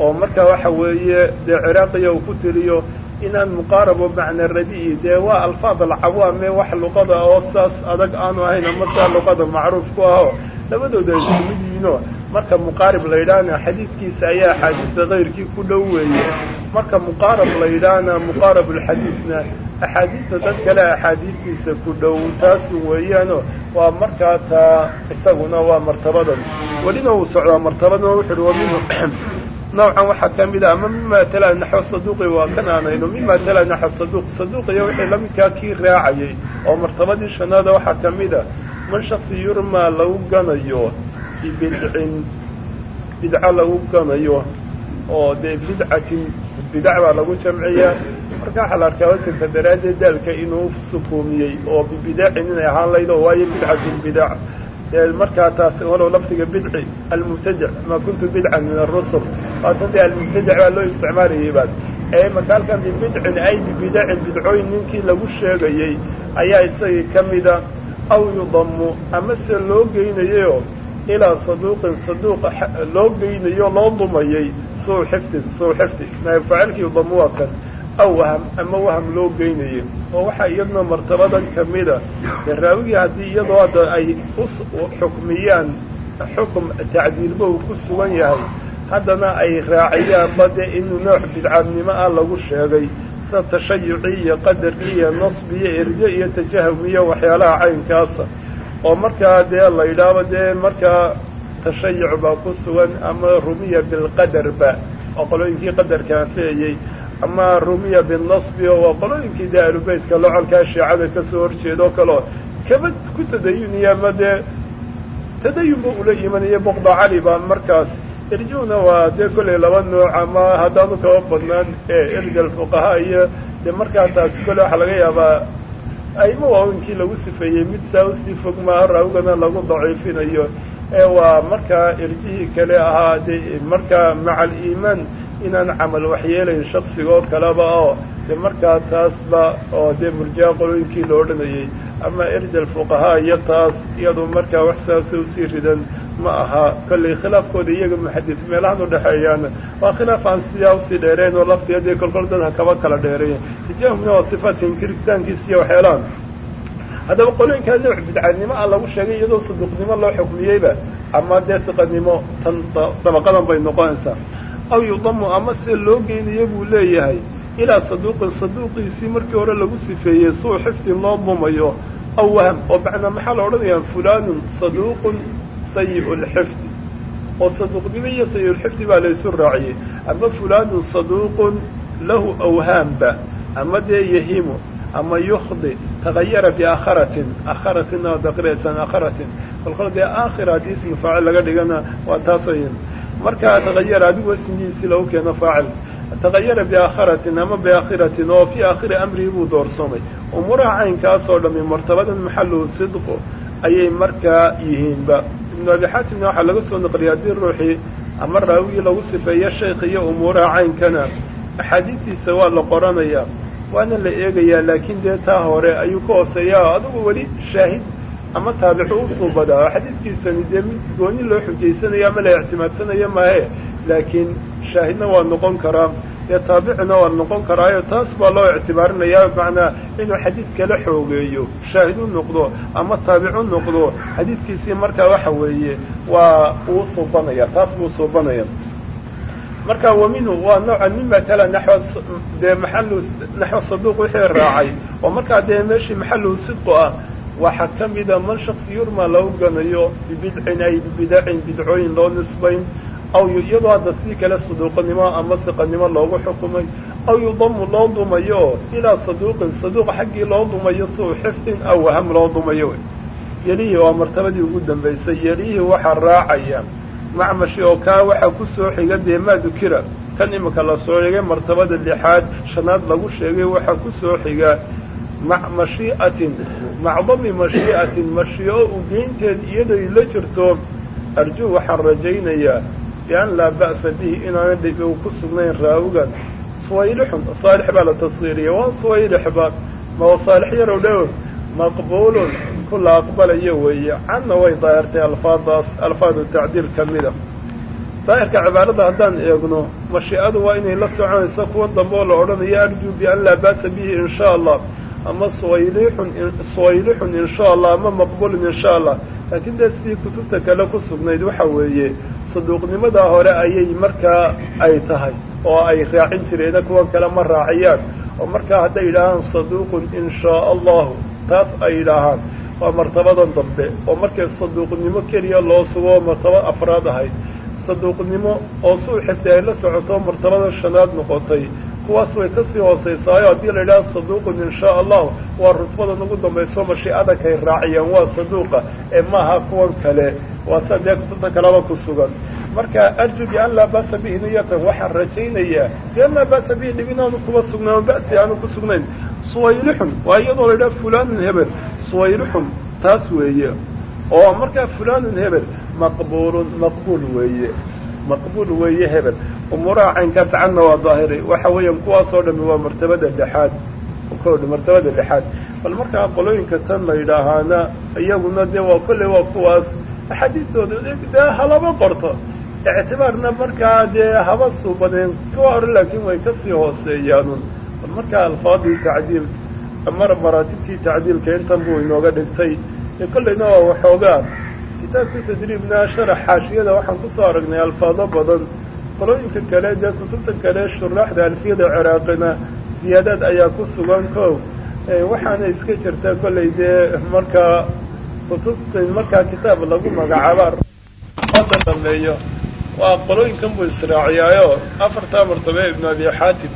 oo markaa waxa weeye dee ciraaqiya uu ku tiriyo inaan muqaarabo macna radi dee waa alfaad alcawaame wax luqada oo saas adag aanu ahayn ama saa luqada macruuf ku aho labadooda ay isku mid yihiinoo marka muqaarib la yidhaahna xadiidkiisa ayaa axaadiista kayrkii ku dhow weeye. Marka muqaarab la yidhaahna muqaarab alxadiidna axaadiista dad kale axaadiistiisa ku dhow taasu weeyaano waa markaa taa isaguna waa martabadan welina uu socdaa martabadan wuxu uhi wa minhu <clears throat> nawcan waxaa ka mid a ama mima tala naxwa saduuqi? Waa kan aanayno mima tala naxwa saduuq? Saduuqiyo wixii lamidkaa kii raacayay oo martabadii shanaada waxaa ka mid a man shaksi yurmaa lagu ganayo bibidcin bidco lagu ganayo oo dee bidcatin bidac baa lagu jamciyaa marka waxaa la arkaa wasanka daraaddeed daalka inuu sukuumiyey oo bibidacin inay ahaan laydo waayo bidcatun bidac markaa taas walow lafdiga bidci almubtadic ma kuntu bidcan min arusul waatan dee almubtadic baa loo isticmaalayay baad. Ee marka halkan bibidcin ay bibidacin bidcooyin ninkii lagu sheegayey ayaa isagii ka mida aw yudamu ama se loo geynayayo ilaa saduuqin saduuq loo geynayo loo dumayay suu xifdin suu xifdi faacilkii yudamu waa kan aw ama waham loo geynayay oo waxaa iyadna martabadan ka mida dee raawigii haddii iyadoo hadda ay u xukmiyaan xukum tacdiilba uu ku sugan yahay haddana ay raaciyaanba dee inuu nooc bidcaadnimo ah lagu sheegay sida tashayuci iyo qadarki iyo nasbi iyo erje iyo tajahum iyo waxyaalaha caynkaasa. Oo markaa dee la yidhaahdo dee markaa tashayuc baa ku sugan ama rumiya bilqadarba oo qolooyinkii qadarka anfiyayey ama rumiya binasbi oo waa qolooyinkii dee alubeytka locolkaa shiicada ka soo horjeeda kaleo kaba ku tadayuniya dee tadayunba ula imanaya boqda cali baa markaas irjuuna waa dee kollay laba nooc ama haddaanu kaba badnaan ee erjal fuqahaa iyo dee markaa taasi kolley waxaa laga yaabaa ayma waawinkii lagu sifeeyey mid saa u sii fog maaha raawigana lagu daciifinayo. Ee waa markaa erjihii kale ahaa de markaa maca aliimaan inaan camal waxyeelayn shaksiga oo kaleba oo de markaa taasba oo dee murjaa qolooyinkii la odhanayay ama erjal fuqahaa iyo taas iyadu markaa wax saasa u sii ridan ma aha. Kollay khilaafkooda iyaga muxadis meelahan udhexeeyaan waa khilaaf aan sidaa u sii dheereen oo laftiga dee kolkol dadha kaba kala dheereeya tijaahumna waa sifaadka inkiritaankiisa iyo waxyaalahan haddaba qolooyinkaa nooc bidcanimo ah lagu sheegay iyadoo saduuqnimo loo xukmiyeyba ama dee siqanimo tan dabaqadan bay noqonaysaa aw yudamu ama se loo geynayo buu leeyahay. Ilaa saduuqin saduuqiisii markii hore lagu sifeeyey suu xifdin loo dumayo aw waham oo macnaa maxaa la odhanayaa? Fulanun saduuqun sayi'u lxifdi oo saduuqnimo iyo sayi'ulxifdi baa laysu raaciyey. Ama fulanun saduuqun lahu awhaamba ama dee yahimu ama yukhdi tagayara biaakharatin aakharatin. Oo daqiraysan aakharatin. Kolkol dee aakhira haddii faacil laga dhigana waa taasay markaa tagayara adigu ismigiisii lagu keeno faacil tagayara biaakharatin ama biaakhiratin oo fii aakhiri amrihi buu doorsamay umuuraha caynkaas oo dhami martabadan maxaluhu sidqu ayay markaa yihiinba. Ibnu abi xaatimna waxaa laga soo naqliyay haddii ruuxii ama raawigii lagu sifeeyo sheekh iyo umuuraha caynkana axaadiistiisa waa la qoranayaa waana la eegayaa laakiin dee taa hore ayuu ka hooseeyaa. Adigu weli shaahid ama taabicu u suubadaa oo xadiidkiisani dee mid gooni loo xujaysanayo ama la ictimaadsanayo maahe. Laakiin shaahidna waa noqon karaa. Dee taabicina waa noqon karaayo. Taas baa loo ictibaarinayaa macnaa inuu xadiid kala xoogeeyo. Shaahid u noqdo ama taabic u noqdo xadiidkiisii markaa waxa weeye waa uu suubanaya taas buu suubanaya marka wa minhu waa noocan mima tala naxw dee maxalu naxw saduuq wixii raacay. Oo markaa dee meeshii maxaluhu sidqu ah waxaa ka mida man shaksi yurma lagu ganayo bibidcin ay bibidacin bidcooyin loo nisbayn aw iyadoo hadda sidii kale saduuqnimo ama siqanimo loogu xukumay aw yudamu loo dumayo ilaa saduuqin saduuq xaggii loo dumayo suu xifdin aw waham loo dumayo. Yelihii waa martabadii ugu dambaysay yelihii waxaa raacaya. Macmashi oo kaa waxaa ku soo xiga dee maa dukira. Kan imika la soo dhigay martabada lixaad shanaad lagu sheegay waxaa ku soo xiga mac mashii'atin macdami mashii'atin mashii'o ugeynteed iyaday la jirto arjuu waxaan rajaynayaa bian laa ba'sa bihi inaana dhibi uu ku sugnayn raawigan suwaylixun saalix baa la tasqiiriyay waa suwaylixba ma saalix yarow dhow maqbuulun ku la aqbalayo weeye canna way daahirtay alfaadaas alfaadu tacdiil ka mida daahirka cibaarada haddaan eegno mashii'adu waa inay la soconayso kuwa dambe oo la odhanayo arjuu bian laa ba'sa bihi in sha allah ama suwaylixun suwaylixun in sha allah ama maqbuulun in sha allah laakiin dee sidii kutubta kale ku sugnayd waxa weeye saduuqnimadaa hore ayay markaa ay tahay oo ay raacin jireena kuwa kale ma raaciyaan. Oo markaa hadday yidhaahaan saduuqun in shaa allahu taas ay yidhaahaan. Waa martabadan dambe oo markay saduuqnimo keliya loo sugo martaba afraad ahayd. Saduuqnimo oo suu xifdi ay la socoto martabada shanaad noqotay kuwaas way ka sii hoosaysaayo haddii la yidhaha saduuqun in shaa allahu waa rutbadan ugu dambayso mashiicada kay raaciyaan waa saduuqa ee maaha kuwan kale. Waa sa dee kutubta kaleba ku sugan. Marka arju bian laa ba'sa bihi niyatan waxaan rajaynayaa. Bian laa ba'sa bihi dhib inaanu kuba sugnaan ba'si aanu ku sugnayn? Suwaylixun waa iyadoo la yidhaha fulanun hebel. Suwaylixun taas weeye. Oo markaa fulanun hebel maqbuulun maqbuul weeye. Maqbuul weeye hebel umuuraha caynkaas canna waa daahiri. Waxa weeyaan kuwaasoo dhami waa martabada dhexaad. Martabada dhexaad. Bal markaa qolooyinka tan la yidhaahaana iyaguna dee waa kolley waa kuwaas. Axaadiistooda dee halaba qorto. Ictibaarna markaa dee haba suubadeen kuwa hore laakiin way ka sii hooseeyaanun. Bal markaa alfaadii tacdiil mar maraatibtii tacdiilka intan buu inooga dhigtay. Ee kollayna waa waxoogaa. Kitaabkii tadriibna sharax xaashiyada waxaan ku soo aragnay alfaado badan qolooyinka kale dee kutubta kale shuraaxda alfiyada ciraaqina ziyaadaad ayaa ku sugan ko waxaana iska jirta kollay dee markaa kutubta markaa kitaab lagu magacaabo ada dhameeyo waa qolooyinkan buu israaciyaayo. Afartaa martaba ibnu abi xaatim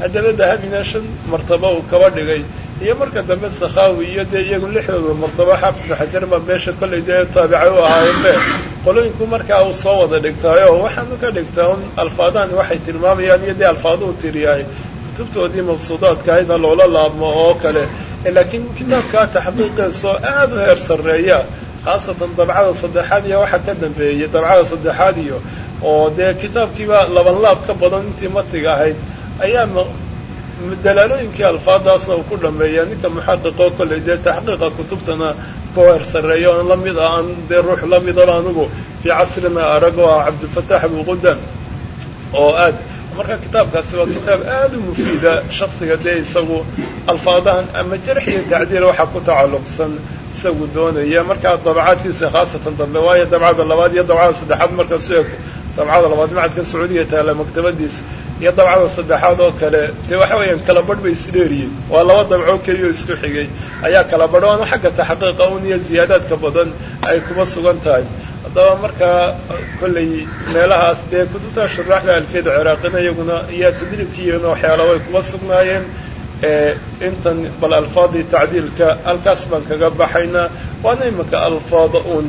haddaba dahabina shan martaba uu kaba dhigay iyo marka dambe sakhaawi iyo dee iyagu lixdooda martaba xaafid ibnu xajar baa meesha kollay dee taabicay u ahaayeenbe qolooyinku markaa uu soo wada dhigtaayo waxaanu ka dhigtaa un alfaadahani waxay tilmaamayaan iyo dee alfaaduhu tiriyahay. Kutubtoodii mabsuudaadka ahayna loola laabmo oo kale. Laakiin kitaabkaa taxqiiqiisoo aada u heer sarreeya khaasatan dabcada saddexaad iyo waxa ka dambeeyey dabcada saddexaad iyo oo dee kitaabkiiba laban laab ka badan intii matiga ahayd ayaa dalaalooyinkii alfaadaasna uu ku dhameeya ninka muxaqiqoo kollay dee taxqiiqa kutubtana ku heer sarreeya oon la mid ah aan dee ruux lamidaba anigu fii casrina arago ah cabdilfataax abuqudan oo aad. Marka kitaabkaasi waa kitaab aada u mufiida shaksiga dee isagu alfaadahan ama jarx iyo tacdiil waxaa ku tacalluqsan isagu doonaya. Markaa dabacaadkiisa khaasatan dambe waayo dabcada labaad iyo dabcada saddexaad markaad su eegto dabcada labaad macadka sacuudiga taala maktabadiisa iyo dabcada saddexaad oo kale. Dee waxa weeyaan kala badh bay isdheeriyeen waa laba dabcoo keliya oo isku xigay. Ayaa kala badho oona xagga taxqiiqa un iyo ziyaadaadka badan ay kuma sugan tahay. Haddaba markaa kollay meelahaas dee kutubta shuraaxda alfiyada ciraaqina iyaguna iyo tadriibkii iyaguna waxyaala way kuma sugnaayeen. Intan bal alfaadii tacdiilka halkaas baan kaga baxaynaa waana imika alfaada un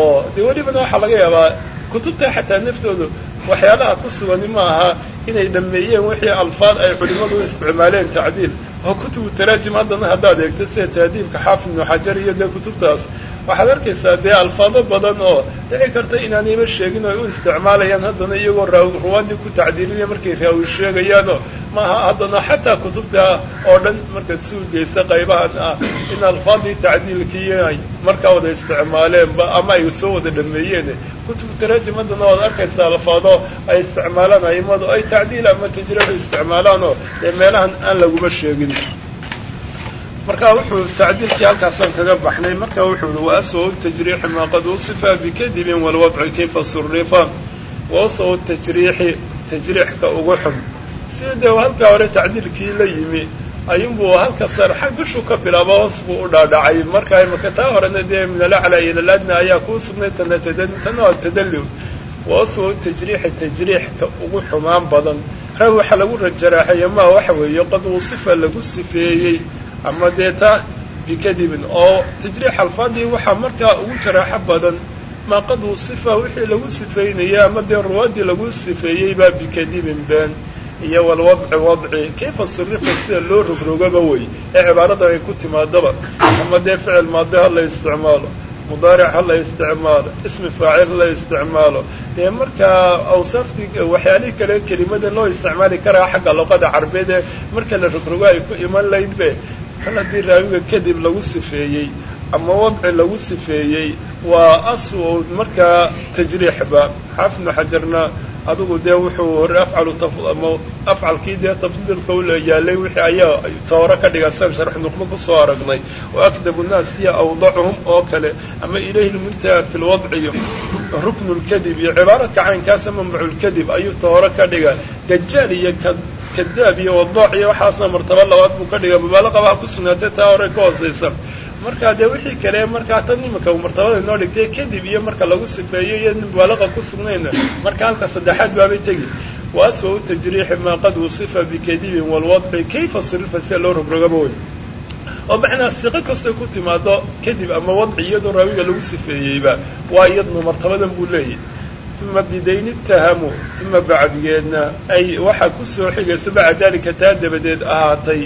oo dee welibana waxaa laga yaabaa kutubta xataa naftoodu waxyaalaha ku sugani ma aha inay dhameeyeen wixii alfaad ay culimadu u isticmaaleen tacdiil. Oo kutubu taraajim haddana haddaad eegto sida tahdiibka xaafid ibnu xajar iyo dee kutubtaas waxaad arkaysaa dee alfaado badan oo dhici karta inaanayba sheegin oo u isticmaalayaan haddana iyagoo ruwaadii ku tacdiilinaya markay raawi sheegayaanoo maaha haddana xataa kutubta oo dhan markaad suugeysa qaybahan ah in alfaadii tacdiilkii ay markaa wada isticmaaleenba ama ay soo wada dhameeyeen kutubu taraajim haddana waad arkaysaa alfaado ay isticmaalaan aimadu ay tacdiil ama tajriba isticmaalaan oo dee meelahan aan laguma sheegin marka wuxuu tacdiilkii halkaasaan kaga baxnay. Marka wuxuu i waaswa tajriixi maa qad usifa bikadibin walwadci kayfa surifa waaswa tajriixi tajriixka ugu xun. Sida dee halkaa hore tacdiilkii la yimi? Ayuunbuu halka sar xag dushuu ka bilaabo hoos buu u dhaadhacay. Marka imaka taa horena dee min alaclaa ila aladna ayaa kuu sugnay tana tana waa tadalli waaswa tajriixi tajriixka ugu xumaan badan. Rag waxa lagu rajaraaxeeya maa waxa weeye qad usifa lagu sifeeyey ama dee taa bikadibin oo tajriix alfaadii waxaa markaa ugu jaraaxo badan maa qad usifa wixii lagu sifeynaya ama dee ruwaadii lagu sifeeyey baa bikadibin been. Iyo walwadci wadci kayfa surifa sida loo rogrogaba wey? Ee cibaarada ay ku timaadaba. Ama dee ficil maadi ha la isticmaalo. Mudaaric ha la isticmaalo. Ismi faacil ha la isticmaalo. Dee markaa awsaaftii waxyaalihii kale kelimada loo isticmaali karaa xagga luqada carbeed ee marka la rogrogo ay ku iman laydbe kan haddii raawiga kadib lagu sifeeyey ama wadci lagu sifeeyey waa aswa markaa tajriixba. Xaafidnu xajarna adigu dee wuxuu hore afcalu afcalkii dee tafdiilka u yaalay wixii ayaa tooro ka dhiga san sharx nuqmo ku soo aragnay. Oo akdabu nnaas hiya awdacuhum oo kale ama ilayhi lmuntaha fi lwadciyo ruknu lkadib iyo cibaaradka caynkaasa mamnuculkadib ayuu tooro ka dhiga. Dajaal iyo kadaab iyo wadooc iyo waxaasna martaba labaad buu ka dhiga mubaalaqaba ha ku sugnaatay taa hore ka hoosaysa. Marka dee wixii kale markaa tan imika martabada inoo dhigtay kadib iyo marka lagu sifeeyo iyo mubaalaqa ku sugnayna marka halka saddexaad baabay tegi. Wa aswa u tajriixi maa qad usifa bikadibin walwadci kayfa surifa sida loo rogrogaba wey oo macnaa siqo kastay ku timaado kadib ama wadci iyadoo raawiga lagu sifeeyeyba waa iyadna martabadan buu leeyahy uma bidayni ittahamu uma bacdigeedna ay waxaa ku soo xigayso bacda daalika taa dabadeed ahaatay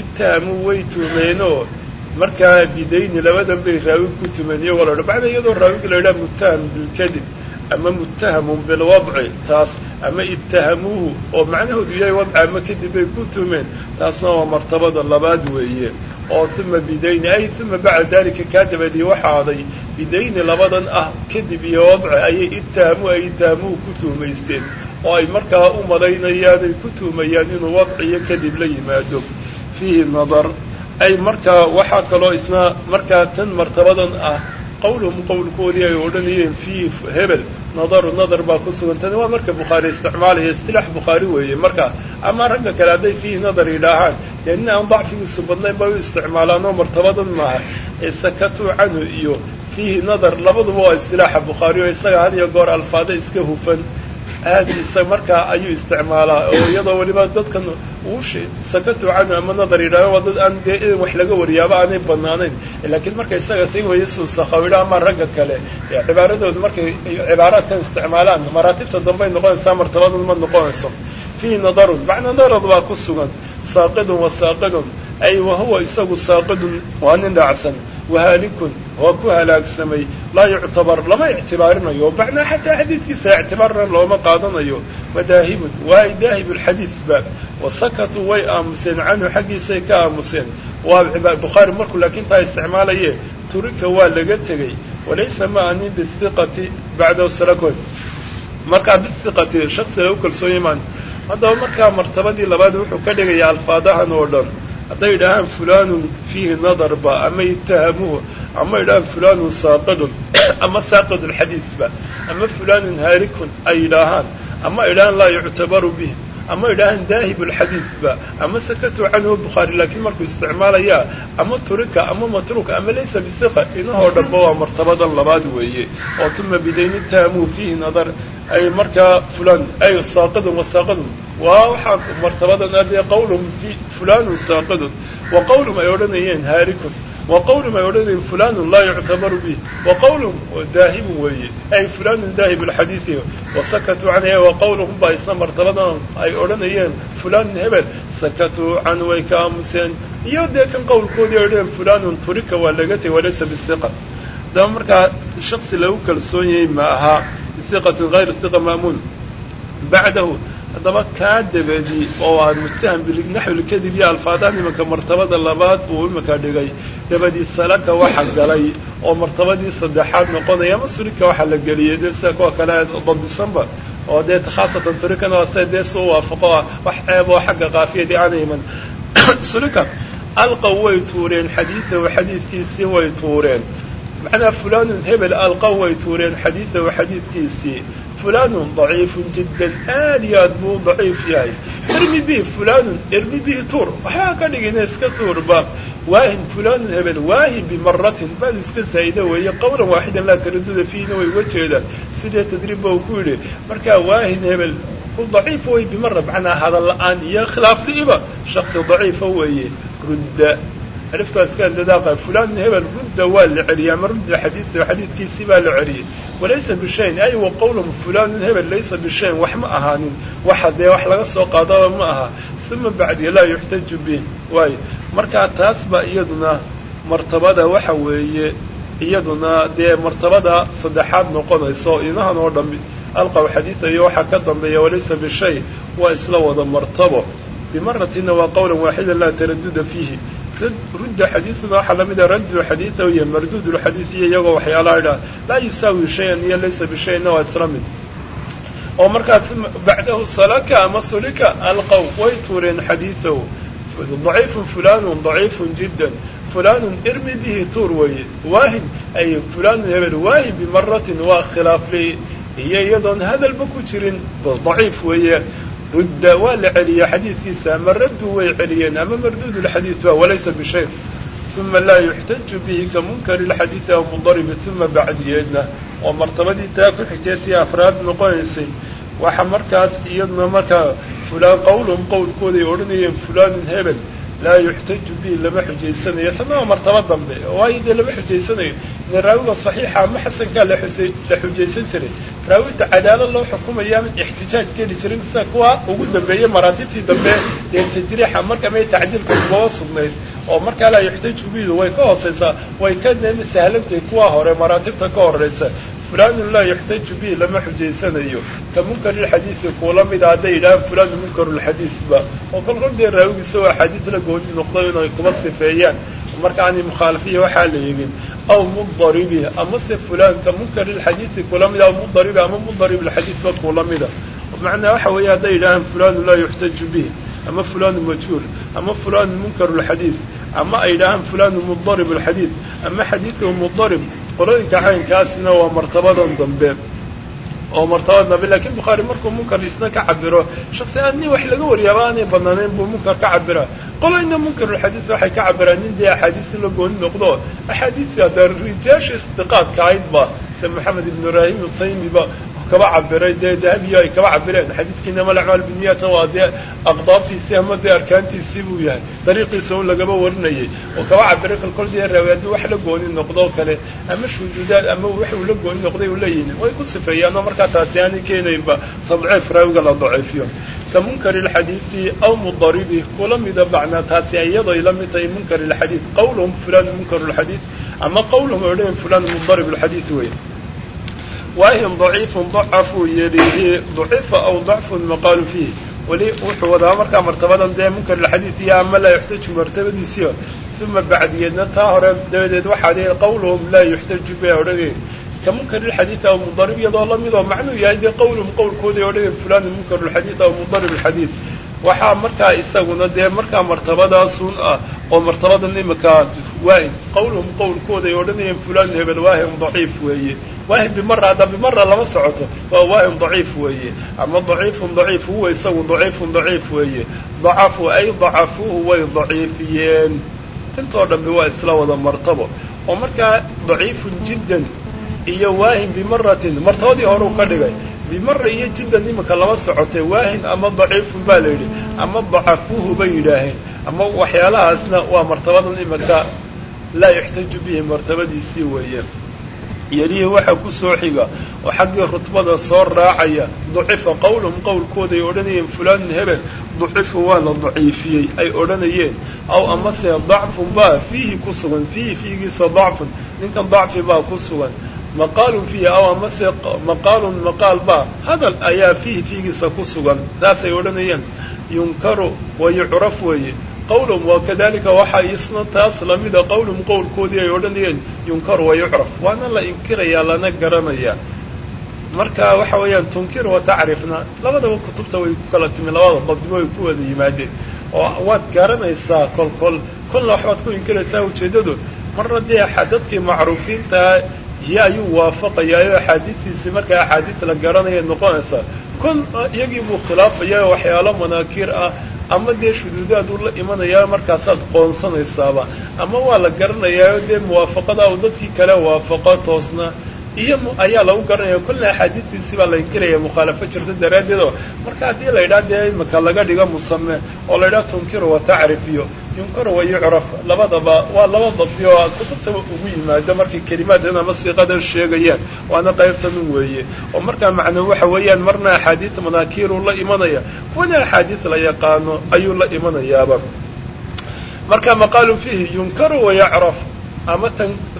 ittahamuu way tuumeenoo markaa bidayni labadan bay raawi ku tumeen iyagoo la dha bacda iyadoo raawigi la idhaha muttaham bilkadib ama muttahamun bilwadci taas ama ittahamuuhu oo macnahoodu yahay wadci ama kadib bay ku tumeen taasna waa martabada labaad weeye oo uma bidayni ay uma bacda daalika kaa dabadii waxaaday bidayni labadan ah kadib iyo wadci ayay ittahamu ay ittahamuhu ku tuumaysteen. oo ay markaa u malaynayaan ay ku tuumayaan inuu wadci iyo kadib la yimaado. Fiihi nadar ay markaa waxaa kaloo isna markaa tan martabadan ah qawluhum qowlkoodii ay odhanayeen fii hebel. Nadaru nadar baa ku sugan. Tani waa marka bukhaari isticmaalaya istilaax bukhaari weeye. Marka ama ragga kale hadday fiihi nadar yidhaahaan dee aan dacfigiisu badnayn bay u isticmaalaan oo martabadan maaha. Ee canhu iyo fiihi nadar labaduba waa istilaaxa bukhaari oo isaga had iyo goor alfaada iska hufan aad isa markaa ayuu isticmaalaa oo iyadoo weliba dadkan sakatu canhu ama nadar yidhahdo waa dad aan in wax laga wariyaaba aanay banaanayn laakiin marka isaga tay weye suusakawidha ama ragga kale cibaaradooda markay cibaaraadkan isticmaalaan maraatibta dambey noqonaysaa martabadan ma noqonayso. Fiihi nadarun macna nadarad baa ku sugan. Saaqidun wa saaqidun ay wahuwa isagu saaqidun waa nin dhacsan wahaalikun waa ku halaagsamay laa yuctabar lama ictibaarinayo macnaa xataa xadiidkiisa ictibaarna looma qaadanayo. Wadaahibun waa daahib lxadiidba wasakatuu way aamuseen canhu xaggiisay ka aamuseen. Waa bukhaari markuu laakiin taa isticmaalaye turika waa laga tegey. Walaysa ma anin bihiqati bacda salakood markaa bihiqati shaksiga u kalsoon yamaan haddaba markaa martabadii labaad wuxuu ka dhigayaa alfaadahan oo dhan. Hadday yidhaahaan fulanun fiihi nadarba ama ittahamuhu ama yidhahaan fulanun saaqidun ama saaqid lxadiidba ama fulanun haalikun ay yidhaahaan ama yidhahaan laa yuctabaru bih ama yidhaahaan daahib lxadiidba ama sakatuu canhu bukhaari laakiin markuu isticmaalayaa ama turika ama matruuka ama laysa bihiqa inahoo dhanba waa martabadan labaad weeye oo tuma bidayni ittahamuhu fiihi nadar ay markaa fulan ay saaqidun wa saaqidun waa waxaa martabadan adee qawluhum fulanun saaqidun wa qawluhum ay odhanayeen haalikun wa qawluhum ay odhanayeen fulanun laa yuctabaru bih wa qawluhum daahibun weeye ay fulanun daahib lxadiidi wasakatuu canhu wa qawluhum baa isna martabadan ay odhanayeen fulanun hebel sakatuu canhu way ka aamuseen iyo dee kan qowlkoodii ay odhanayeen fulanun turika waa laga tegay walaysa bihiqa adaba markaa shaksi haddaba kaa dabadi oo ah muttaham binaxwi lkadib iyo alfaadahan imanka martabada labaad buu imanka dhigay. Dabadii salaka waxa galay oo martabadii saddexaad noqonaya ama sulika waxa la geliyay. Dee sida kuwa kale dabdisanba oo dee khaasatan turikana sida dee suu waafaqo wax ceeb oo xagga kaafiyadii aana iman. <coughs> Sulika alqaw way tuureen xadiidahu xadiidkiisii way tuureen. Macnaa fulanun hebel alqaw way tuureen xadiidahu xadiidkiisii fulanun daciifun jiddan aad iyo aad buu daciif yahay irmi bihi fulanun irmi bihi tuur waxbaa ka dhigina iska tuurba waahin fulanun hebel waahin bimaratin baad iska zaa'ida weeye qawlan waaxidan laa taraduda fiihina way uga jeedaan sidee tadriibba uu ku yidhi markaa waahin hebel daciif way bimara macnaa hadal la'aan iyo rudda aliftaas ka dadaaqa fulan hebel rudda waa la celiyay ama rudda xadiid xadiidkiisii baa la celiyey walaysa bishayin ay wa qawluhum fulanun hebel laysa bishayin wax ma ahaanin waxa dee wax laga soo qaadaba ma aha uma bacdi laa yuxtaju bih waayo markaa taas baa iyaduna martabada waxa weeye iyaduna dee martabada saddexaad noqonayso inahan oo dhammi alqaw xadiida iyo waxaa ka dambeeya walaysa bishay waa isla wada martabo rudda xadiiduna waxaa la mid ah raddu xadiidahu iyo marduud lxadiid iyo iyagoo waxyaalaha idhaha laa yusaawi shayan iyo laysa bishayna waa isla mid. Oo markaa bacdahu salaka ama sulika alqaw way tuureen xadiidahu daciifun fulanun daciifun jiddan. Fulanun irmi bihi tuur weeye. Waahin ay fulanun hebel waahin bimaratin waa khilaafli iyo iyadoon hadalba ku jirin daciif weeye rudda waa la celiya xadiidkiisa ama raddu way celiyeen ama marduud lxadiid ba walaysa bishay uma laa yuxtaju bihi ka munkari lxadiidi aw mudaribi uma bacdiyeedna oo martabadii taa ku xigtee tii afraad noqonaysay waxa markaas iyaduna markaa fulaan qawlum qowlkooday odhanayeen fulanun hebel laa yuxtaju bihi lama xujaysanayo tanna waa martaba dambe. Waayo dee lama xujaysanayo ine raawiga saxiixa ama xasankaa la xujaysan jiray. Raawida cadaalad loo xukumaya ama ixtijaaj geli jirin sida kuwa ugu dambeeyey maraatibtii dambe dee tajriixa marka may tacdiilka ugaba sugnayd oo markaa laa yuxtaju bihidu way ka hoosaysaa way ka sahlantahay kuwa hore maraatibta ka horeysa fulanun laa yuxtaju bihi lama xujaysanayo ka munkarilxadiidi kuula mida hadday yidhahaan fulanu munkarulxadiidba oo kolkol dee raawigiisa oo la gooni noqdo inay kuba sifeeyaan. Marka aanay mukhaalafiya waxaa la yidhin aw mudaribi ama se fulanka munkarilxadiidi kula mida aw mudaribi ama mudarib lxadiidba kuula mida. Macnaa waxa weeye hadday yidhahaan fulanu laa yuxtaju bihi ama fulanu majhuul ama fulanu munkarulxadiid ama ay yidhahaan fulanu mudarib alxadiid ama xadiiduhu mudarib qolooyinka caynkaasina waa martabadan dambe. Oo martabada dambe lakiin bukhaari markuu munkar isna ka cabiro shaksi aan nin wax laga wariyaaba aanay banaanayn buu munkar ka cabira qoloyna munkarulxadiid waxay ka cabiraan nin dee axaadiisi la gooni noqdo. Axaadiistii hadda rijaasha istiqaadka ahaydba se maxamed ibnu ibraahim utaymiba kaba cabiray dee dahabiyo ay kaba cabireen xadiidkii inama alacmaal biniyata waa dee aqdaabtiisii ama dee arkaantiisii buu yahay. Dariiqiisa un lagaba warinayay. Oo kaba cabiray kolkol dee raawi haddii wax la gooni noqdoo kale ama shuduudaad ama wax uu la gooni noqday u leeyihiin way ku sifeeyaan oo markaa taasi aanay keenaynba tadciif raawiga la daciifiyo. Ka munkar ilxadiidi aw mudaribi kula mida macnaa taasi iyadoy la mid tahay munkar ilxadiid qawluhum fulan munkar lxadiid ama qawluhum odhan fulan mudarib lxadiid wey waahin daciifun dacafuu yelihi daciifa aw dacfun maqaalu fiih. Weli wuxuu wadaa markaa martabadan dee munkar ilxadiid iyo ama laa yuxtaju martabadiisiio uma bacdigeedna taa hore dabadeed waxaa dee qawluhum laa yuxtaju bay odhaneen ka munkar ilxadiid aw mudarib iyadoo la mid oo macnuu yahay dee qawluhum qowlkooday odhaneen fulan munkar lxadiid aw mudarib alxadiid waxaa markaa isaguna dee markaa martabadaasun ah oo martabadan iminka waahin qawluhum qowlkooday odhanayeen fulan hebel waahin daciif weeye. Waahin bimara hadda bimara lama socoto waa waahin daciif weeye. Ama daciifun daciif huwa isagu daciifun daciif weeye. Dacafu ay dacafuuhu way daciifiyeen. Intoo dhanbe waa isla wada martabo. Oo markaa daciifun jiddan iyo waahin bimaratin martabadii hore u ka dhigay bimara iyo jiddan iminka lama socotay waahin ama daciifun baa la yidhi. Ama dacafuuhu bay yidhaaheen ama waxyaalahaasna waa martabadan iminka laa yuxtaju bihi martabadiisii weeye yelihii waxaa ku soo xiga oo xaggii rutbada soo raacaya dacifa qowluhum qowlkooday odhanayeen fulanun hebel dacifu waa la daciifiyey ay odhanayeen. Aw amase dacfun baa fiihi ku sugan fiihi fiigiisa dacfun ninkan dacfi baa ku sugan maqaalun fiihi aw amase maqaalun maqaal baa hadal ayaa fiihi fiigiisa ku sugan taasay odhanayeen yunkaru wa yucraf weeye qawlum wa kadalika waxaa isna taas lamida qowlum qowlkoodii ay odhanayeen yunkaru wa yucraf waana la inkirayaa lana garanayaa marka waxa weeyaan tunkir wa tacrifna labadaba kutubta way ku kala timi labada qobdimo way ku wada yimaadeen oo waad garanaysaa kol kol kolna waxbaad ku inkiraysaa ujeeddadu marna dadkii macruufiintaa iyo ayuu waafaqayaa axaadiidtiisii markaa axaadiid la garanaya noqonaysaa kon iyagii buu khilaafaya waxyaalo manaakiir ah ama dee shuduudaad uu la imanayaa markaasaad qoonsanaysaaba ama waa la garanayaa dee muwaafaqada uu dadkii kale waafaqo toosna iyo ayaa lagu garanaya kollna axaadiidtiisii baa la inkiraya mukhaalafo jirta daraaddeed oo marka haddii la yidhaha dee imika laga dhigo musame oo la yidhaha tunkiru wa tacrif iyo yunkaru wa yucraf labadaba waa laba dabdi oo kutubtaba ugu yimaado markay kelimaadkan ama siiqadan sheegayaan waana qaybtanun weeye oo markaa macnuu waxa weeyaan marna axaadiid manaakiiruu la imanaya kuwana axaadiid la yaqaano ayuu la imanayaaba marka maqaalun fiihi yunkaru wa yacraf ama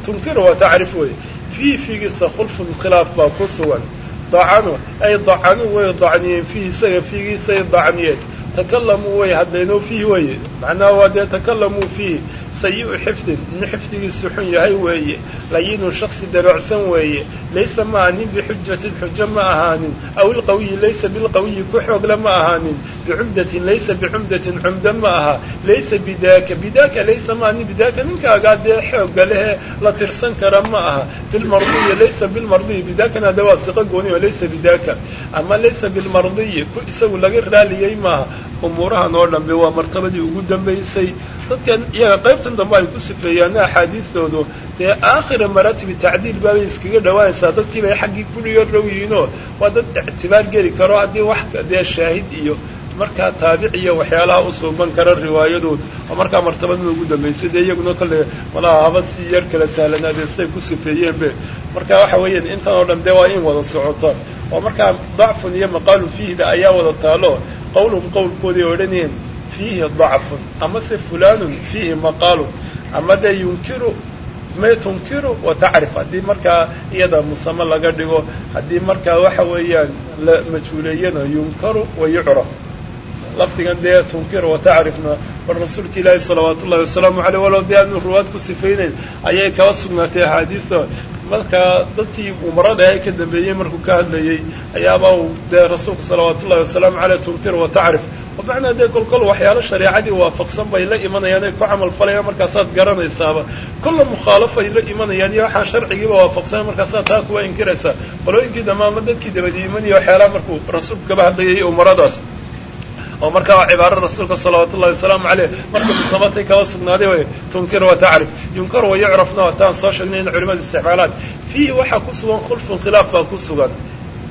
tunkiru wa tacrif weye fiihi fiigiisa khulfun khilaaf baa ku sugan dacanu ay dacanu way dacniyeen fiihi isaga fiigiisay dacniyeen takalamuu way hadleeno fiihi weye macnaha waa dee takalamuu fiihi sayi-u xifdin nin xifdigiisu xun yahay weeye layinu shaksi dabeecsan weeye laysa ma ahanin bixujatin xujo ma ahaanin aw ilqawiyi laysa bilqawiyi ku xoogle ma ahaanin bicumdatin laysa bicumdatin cumdo ma aha laysa bidaaka bidaaka laysa ma ahanin bidaaka ninkaagaa dee xooga lehe la tirsan kara ma aha bilmardiyi laysa bilmardiyi bidaakana de waa siqo gooni oo laysa bidaaka ama laysa bilmardiyi isagu laga raaliyey maaha umuurahan oo dhanbe waa martabadii ugu dambaysay dadkan iyaga qaybtan dambe ay ku sifeeyaana axaadiistoodu dee aakhira maraatibi tacdiil baabay iskaga dhawaanaysaa dadkiibay xaggii kuliyo dhow waa dad ictibaar geli karo haddii wax dee shaahid iyo markaa taabic iyo waxyaalaha u suuban kara riwaayadood oo markaa martabadada ugu dambaysay dee iyaguna kolle malaha haba si yar kala sahlanaadee siday ku sifeeyeenbe marka waxa weeyaan intan oo dhan dee waa in wada socoto. Oo markaa dacfun iyo maqaalun fiihda ayaa wada taalo. Qowluhum qowlkoodii odhanayeen fiihi dacfun ama se fulanun fiihi maqaalun ama dee yunkiru may tunkiru wa tacrif haddii markaa iyada musame laga dhigo haddii markaa waxa weeyaan la majhuuleeyana yunkaru wa yucraf lafdigan dee tunkiru wa tacrifna bal rasuulka ilaahi salawaatu ullahi wasalaamu aleyh walow dee aanu ruwaad ku sifaynayn ayay kaba sugnaatay axaadiista markaa dadkii umarada ee ka dambeeyey markuu ka hadlayey ayaaba uu dee rasuulku salawaatu ullahi wasalaamu aleyh tunkiru wa tacrif bimacnaa dee kolkol waxyaalo shareecadii waafaqsan bay la imanayaan ay ku camal falayaan markaasaad garanaysaaba kolla mukhaalafay la imanayaan iyo waxaan sharcigiiba waafaqsana markaasaad taa kuwa inkiraysaa. Qolooyinkii dambe ama dadkii dabadi imanaya waxyaalaha markuu rasuulku kaba hadlayay umaradaas oo markaa cibaaro rasuulka salawaatu ullahi wasalaamu aleyh marka musabatay kaba sugnaaday way tunkir wa tacrif. Yunkar wa yucrafna wataan soo sheegnay in culimada isticmaalaan fiihi waxaa ku sugan khulfun khilaaf baa ku sugan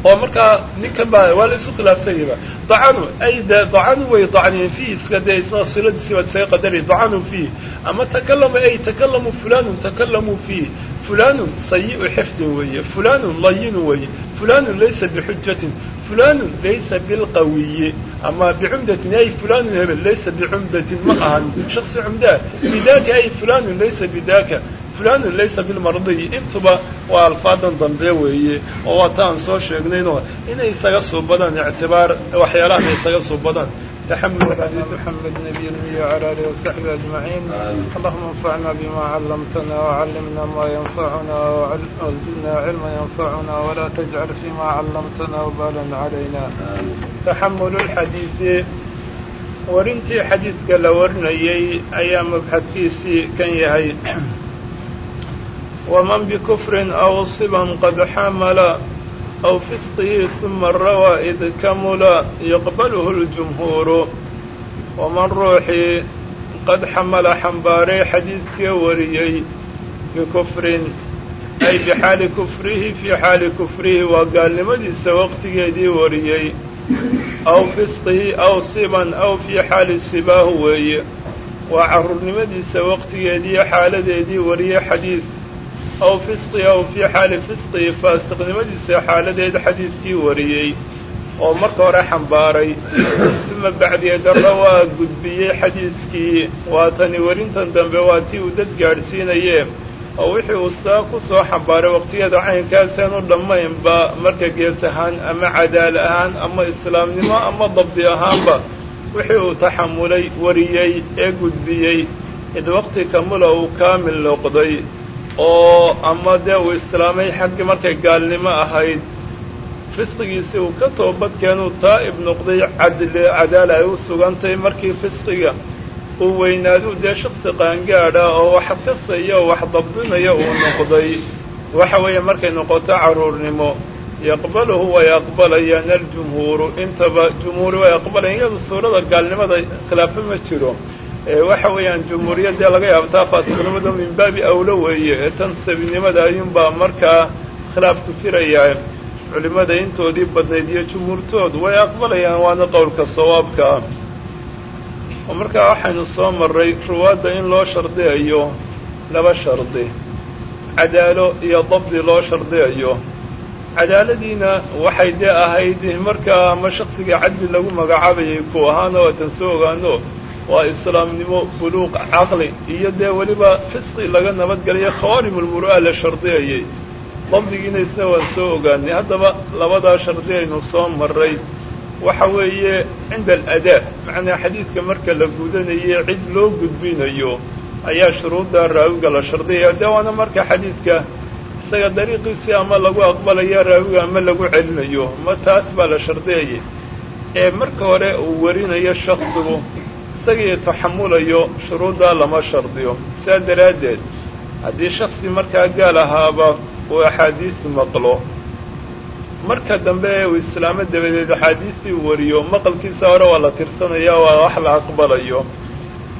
oo markaa ninkan baa waa la isu khilaafsanyaba dacanu ay de dacanu way dacniyeen fiihi iska dee isna siladiisi baad isaga qadari dacanu fiihi ama takalamu ay takalamu fulanun takalamu fiihi fulanun sayi'u xifdin weeye fulanun layinu weeye fulanun laysa bixujatin fulanun laysa bilqawiyi ama bicumdatin ay fulanun hebel laysa bicumdatin ma ahan shaksi cumdaa bidaka ay fulanun laysa bidaka fulanun laysa bilmardiyi intuba waa alfaadan dambe weeye oo waa ta aan soo sheegnayno inay isaga suubadaan ictibaar waxyaalahan ay isaga suubadaan تحمل حديث محمد نبي المي وعلى آله وصحبه أجمعين اللهم انفعنا بما علمتنا وعلمنا ما ينفعنا وزدنا علما ينفعنا ولا تجعل فيما علمتنا وبالا علينا تحمل الحديث warintii xadiidka la warinayay ayaa mabxadkiisii kan yahay waman bikufrin aw siban qad xamala aw fisqihi uma rawaa id kamula yaqbaluhu ljumhuuru waman ruuxii qad xamala xambaaray xadiidkee wariyey bikufrin ay bixaali kufrihi fii xaali kufrihi waa gaalnimadiisa waqtigeedii wariyey aw fisqihi aw siban aw fii xaali sibaahu weeye waa carruurnimadiisa waqtigeediiyo xaaladeedii wariyey xadiid aw fisqi aw fii xaali fisqihi faasiqnimadiisa xaaladeed xadiidkii wariyey oo marka hore xambaaray uma bacdiyeedara waa gudbiyey xadiidkii waa tani warintan dambe waa tii uu dad gaadhsiinayee oo wixii uu saa ku soo xambaaray waqtigeeda caynkaasaan u dhammaynba marka gees ahaan ama cadaal ahaan ama islaamnimo ama dabdi ahaanba wixii uu taxamulay wariyey ee gudbiyey id waqti kamula uu kaamil noqday oo ama dee uu islaamay xaggii markay gaalnimo ahayd fisqigiisii uu ka toobadkeenuu taa'ib noqday cadli cadaal ay u sugantahay markii fisqiga uu weynaaduu dee shaksi qaangaadha oo wax kasaya oo wax dabdinaya uu noqday. Waxa weeye markay noqoto carruurnimo yaqbaluhu way aqbalayaan aljumhuuru intaba jumhuuri way aqbalayan iyadu suurada gaalnimada khilaafo ma jiro waxa weeyaan jumhuuriyaddee laga yaabtaa faasiqnimada min baabi awlo weeye ee tan sabinimada ayuunbaa markaa khilaaf ku jirayaa culimmada intoodii badnayd iyo jumhuurtoodu way aqbalayaan waana qowlka sawaabka. Ah oo markaa waxaynu soo marray ruwaadda in loo shardiyayo laba shardi. Cadaalo iyo dabdi loo shardiyayo. Cadaaladiina waxay dee ahayd markaa ama shaksiga cadli lagu magacaabayay ku ahaana waatan soo ogaano waa islaamnimo buluuq caqli iyo dee weliba fisqi laga nabadgelayo khawaarimulmuru'a la shardiyayay. Dabdigiina isna waan soo ogaanay. Haddaba labadaa shardi aynu soo marray. Waxa weeye cinda aladaa macnaa xadiidka marka la gudanayo cid loo gudbinayo ayaa shuruudda raawiga la shardiyaya dee waana marka xadiidka isaga dariiqiisii ama lagu aqbalayo raawiga ama lagu celinayo ma taas baa la shardiyayay. Ee marka hore uu warinayo shaksigu isagii taxamulayo shuruuddaa lama shardiyo. Saa daraaddeed haddii shaksi markaa gaal ahaaba uu axaadiis maqlo marka dambe ee uu islaamo dabadeed axaadiistii wariyo maqalkiisa hore waa la tirsanaya waa wax la aqbalayo.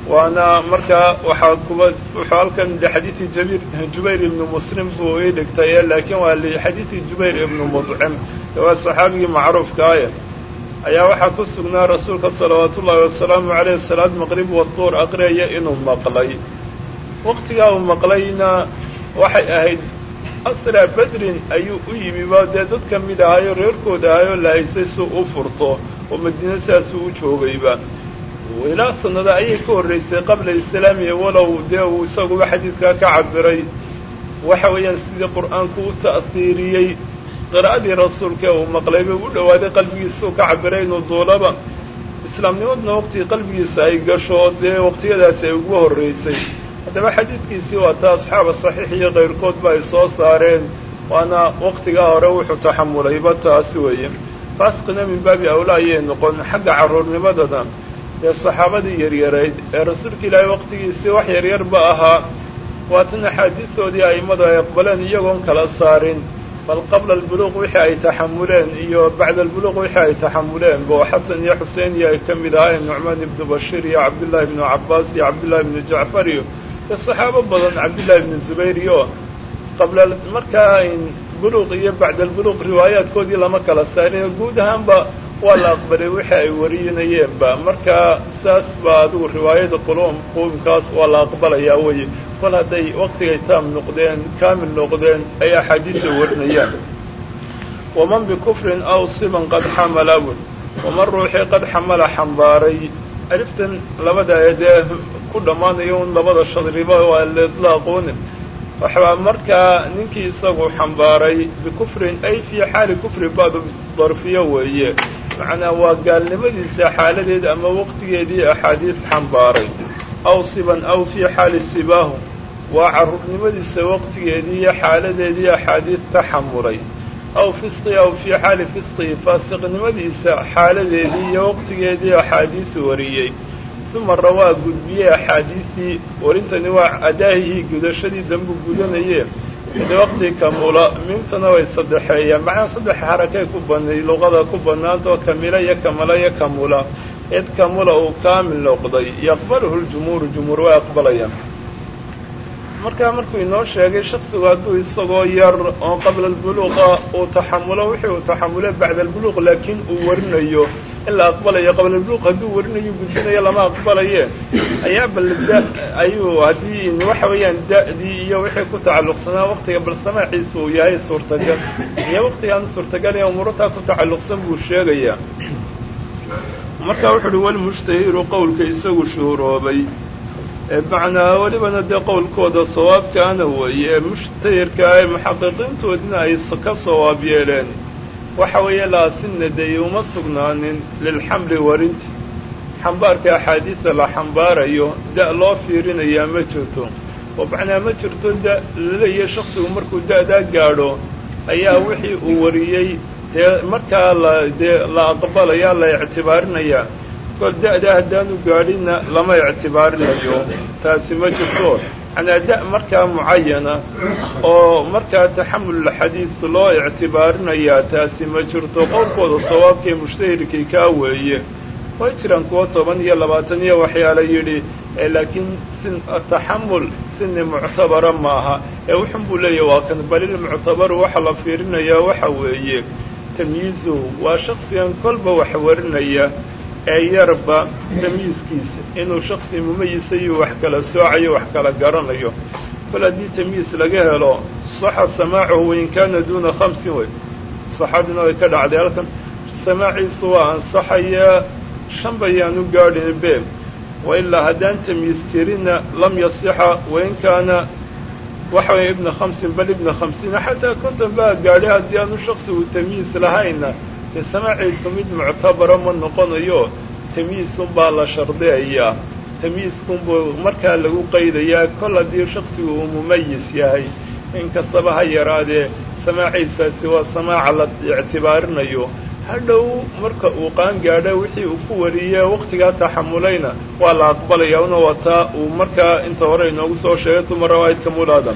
Waana markaa waxaa kuba wuxuu halkan lixadiidi jabir jubayr ibnu muslim buu ii dhigtay laakiin waa lixadiidi jubayr ibnu mudcim waa saxaabigii macruufka aya ayaa waxaa ku sugnaa rasuulka salawaatu ullaahi wasalaamu caleyh salaad maqrib watuur aqriyaya inuu maqlay. Waqtigaa uu maqlayna waxay ahayd asraa bedrin ayuu u yimiba dee dad ka mid ahayo reerkooda ahayoo la haystay si u furto oo madiina sidaasuu u joogayba. Ilaa sanada ayay ka horraysay qabla islaamiya walow dee uu isaguba xadiidkaa ka cabiray waxa weeyaan sidii qur'aanku u ta'hiiriyey qiraa'adii rasuulka uu maqlay bay u dhowaaday qalbigiisa uu ka cabiray inuu duulaba. Islaamnimadna waqtigii qalbigiisa ay gasho dee waqtiyadaasi ay ugu horraysay haddaba xadiidkiisii waa ta asxaaba saxiix iyo kayrkoodba ay soo saareen waana waqtigaa hore wuxuu taxamulayba taasi weeye. Faasiqina min baabi awla ayay noqon xagga carruurnimadana ee saxaabadii yaryarayd ee rasuulka ilaahay waqtigiisii wax yaryarba ahaa. Waatan axaadiistoodii a'immadu ay aqbaleen iyagoon kala saarin bal qabla albuluuq wixii ay taxamuleen iyo bacda albuluuq wixii ay taxamuleen bo xasan iyo xuseen iyo ay ka mid ahaayeen nucmaan ibnu bashiir iyo cabdullaahi ibnu cabbaas iyo cabdullahi ibnu jacfar iyo iyo saxaabo badan cabdullahi ibnu zubayr iyo qabla markaa buluuq iyo bacda albuluuq riwaayaadkoodii lama kala saarin guud ahaanba waa la aqbalay wixii ay warinayeenba markaa saas baa adigu riwaayada qulum quumkaas waa la aqbalayaa weye kol hadday waqtigay taam noqdeen kaamil noqdeen ay axaadiidta warinayaan. Waman bikufrin aw siban qad xamala bun. Waman ruuxii qad xamala xambaaray. Aliftan labada eedee ku dhammaanaya un labada shadriba waa laidlaaqoonin waxbaa markaa ninkii isagu xambaaray bikufrin ay fii xaali kufri badu darfiyo weeye. Macnaa waa gaalnimadiisa xaaladeed ama waqtigeedii axaadiis xambaaray aw siban aw fii xaali sibaahu waa carruurnimadiisa waqtigeedii iyo xaaladeedii axaadiis taxamulay aw fisqi aw fii xaali fisqii faasiqnimadiisa xaaladeedii iyo waqtigeedii axaadiis wariyey. uma rawaa gudbiyey axaadiistii warintani waa adaahihii gudashadii dambu gudanaye de waqti kamula miimtana way saddexeeyaan macnaa saddex xarakay ku banay luqada ku bannaantao kamila iyo kamala iyo kamula id kamula uu kaamil noqday yaqbaluhu ljumhuuru jumhuur way aqbalayaan. Markaa markuu inoo sheegay shaksigu hadduu isagoo yar oo qabla albuluuqa uu taxamulo wixii uu taxamulay bacda albuluuq laakiin uu warinayo. In la aqbalayo qabla albuluuq hadduu warinayo gudbinayo lama aqbalaye. Ayaa bal da ayuu haddii waxa weeyaan da'dii iyo wixii ku tacalluqsanaa waqtiga bal samaaciisa uu yahay suurtagal. Iyo waqtigaan suurtagal ee umuurataa ku tacalluqsan buu sheegayaa marka wuxu uhi walmushtahiru qowlka isagu shuhuroobay macnaa welibana dee qowlkooda sawaabkaana weeye ee mushtahirka ee muxaqiqiintoodina ay ka sawaab yeeleen. Waxa weeye laasinna dee uma sugnaanin lilxamli warinti. Xambaarka axaadiista la xambaarayo da' loo fiirinayaa ma jirto. Oo macnaa ma jirto da la leeyahay shaksigu markuu da'daa gaadho ayaa wixii uu wariyey dee markaa la dee la aqbalayaa la ictibaarinayaa kol da'da haddaanu gaadhinna lama ictibaarinayo. Taasi ma jirto. Macnaa da' markaa mucayana oo markaa taxamululxadiid loo ictibaarinayaa taasi ma jirto. Qowlkooda sawaabkee mushtahirkii kaa weeye. Way jiraan kuwa toban iyo labaatan iyo waxyaala yidhi laakiin sin taxamul sini muctabara maaha. Ee wuxun buu leeyahy waa kan balilmuctabaru waxa la fiirinayaa waxa weeye tamyiizuhu waa shaksigan kolba wax warinaya ee yarba tamyiiskiisa inuu shaksi mumayisa iyo wax kala soocayo wax kala garanayo. Kol haddii tamyiis laga helo saxa samaacuhu wain kaana duuna khamsin wey saxaabina way ka dhacday halkan. Samaaciisu waa ansaxayaa shan bayaanu gaadhin be wa ilaa haddaan tamyiis tirina lam yasixa wain kaana waxa weeye ibna khamsin bal ibna khamsiina xataa konton baa gaadhay haddii aanu shaksigu tamyiis lahayna dee samaaciisu mid muctabara ma noqonayo tamyiisunbaa la shardiyayaa. Tamyiiskunbuu markaa lagu qaydayaa kol haddii shaksigu uu mumayis yahay. Inkastaba ha yaraadee samaaciisaasi waa samaaca la ictibaarinayo hadhow marka uu qaan gaadho wixii uu ku wariyey waqtigaa taxamulayna waa la aqbalaya una wataa uu markaa inta hore inoogu soo sheegay tuma rawaayidka mulaada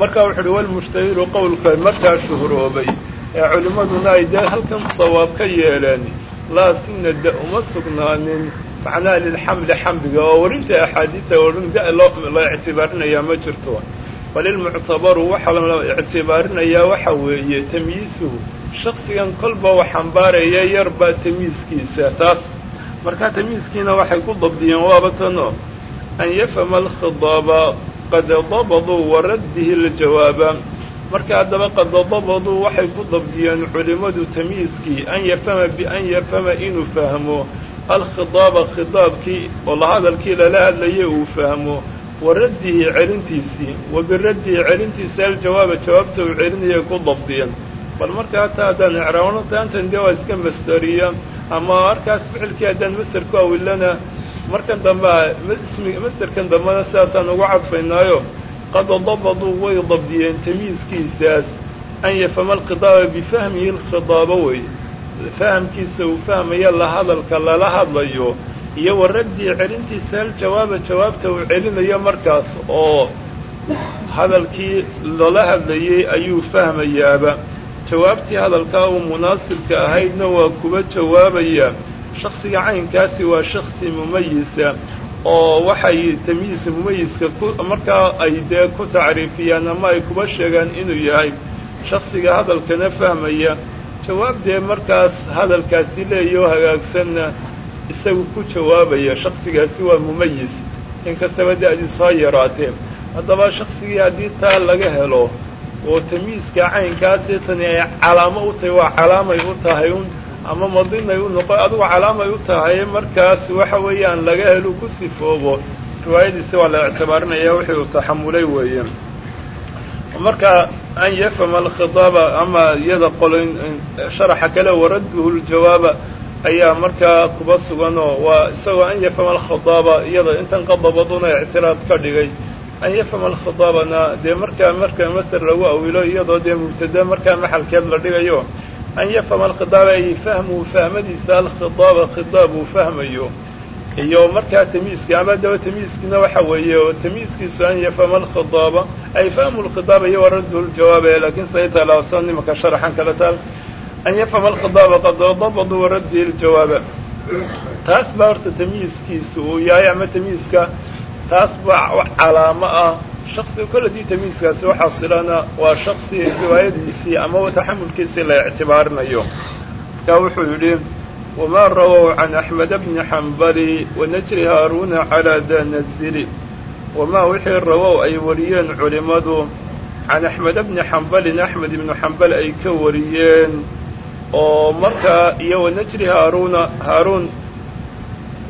markaa wuxu uhi walmushtahiru qowlka markaa shuhuroobay ee culimmaduna ay dee halkan sawaab ka yeeleen laa sina da uma sugnaanin. Macnaha lilxamli xamliga oo warinta axaadiida ohan da la ictibaarinayaa ma jirto. Bal ilmuctabaru waxaa la ictibaarinayaa waxa weeye tamyiisuhu shaksigan kolba wax xambaaraya yarbaa tamiiskiisa taas markaa tamiiskiina waxay ku dabdiyeen waaba tano an yafhama alkhidaaba qad dabaduu waraddihi ljawaaba marka haddaba qad dabaduu waxay ku dabdiyeen culimmadu tamiiskii an yafhama bian yafhama inuu fahmo alkhidaaba khidaabkii oo la hadalkii lala hadlayay uu fahmo wa raddihi celintiisii wa biraddihi celintiisii aljawaaba jawaabta uu celinayay ku dabdiyeen bal marka hataa haddaan icraabno taantan dee waa iska masderiya ama markaas ficilkii haddaan masder ku awilana markan dambe ismiga masderkan dambena sidaasaan ugu cadfaynaayo qad dabaduu way dabdiyeen tamiiskiisaas an yafhama alkhidaaba bifahmihi alkhidaaba wey fahamkiisa uu fahmaya la hadalka lala hadlayo iyo wa raddii celintiisa aljawaaba jawaabta uu celinayo markaas oo hadalkii lala hadlayay ayuu fahmayaaba jawaabtii hadalkaa uu munaasibka ahaydna waa kuba jawaabayaa shaksiga caynkaasi waa shaksi mumayisa oo waxay tamyiis mumayiska markaa ay dee ku tacriifiyaan ama ay kuba sheegaan inuu yahay. Shaksiga hadalkana fahmaya jawaab dee markaas hadalkaasi leeyao hagaagsanna isagu ku jawaabaya shaksigaasi waa mumayis. Inkastaba da-dii soo yaraatee. Haddaba shaksigii haddii taa laga helo oo tamyiiska caynkaasi tani ay calaamo u tahay waa calaamay u tahay un ama madinay u noqo adugu calaamay u tahay markaas waxa weeyaan laga helo ku sifoobo. Riwaayadiisi waa la ictibaarinaya wixii uu taxamulay weeye marka an yafhama alkhidaaba ama iyada qoloyn sharaxa kale waradduhu ljawaaba ayaa markaa kuba suganoo waa isagoo an yafhama alkhidaaba iyada intan qadabaduna ictiraad ka dhigay an yafhama alkhidaabana dee markaa marka master lagu awilo iyadoo dee mubtada markaa maxalkeed la dhigayo an yafhama alkhidaaba ay fahmuhu fahmadiisa alkhidaaba khidaab uu fahmayo iyo markaa tamiiskii ama daba tamiiskiina waxa weeye tamiiskiisu an yafhama alkhidaaba ay fahmu lkhidaaba iyo waradduhu ljawaaba laakiin saytalasan nimanka sharaxan kale taal an yafhama alkhidaaba qad dabadu waraddihi ljawaaba taas baa horta tamyiiskiisu uu yahay ama tamyiiska taas baa calaamo ah. Shaksiga koladii tamiiskaasi waxaa silana waa shaksi riwaayadiisii ama taxamulkiisii la ictibaarinayo. Markaa wuxuu yidhi wamaa rawow can axmeda bni xambali wanajri haaruuna calaa danazili wamaa wixii rawow ay wariyeen culimmadu can axmeda bni xambalin axmed ibnu xambal ay ka wariyeen oo markaa iyo wanajri haaruuna haaruun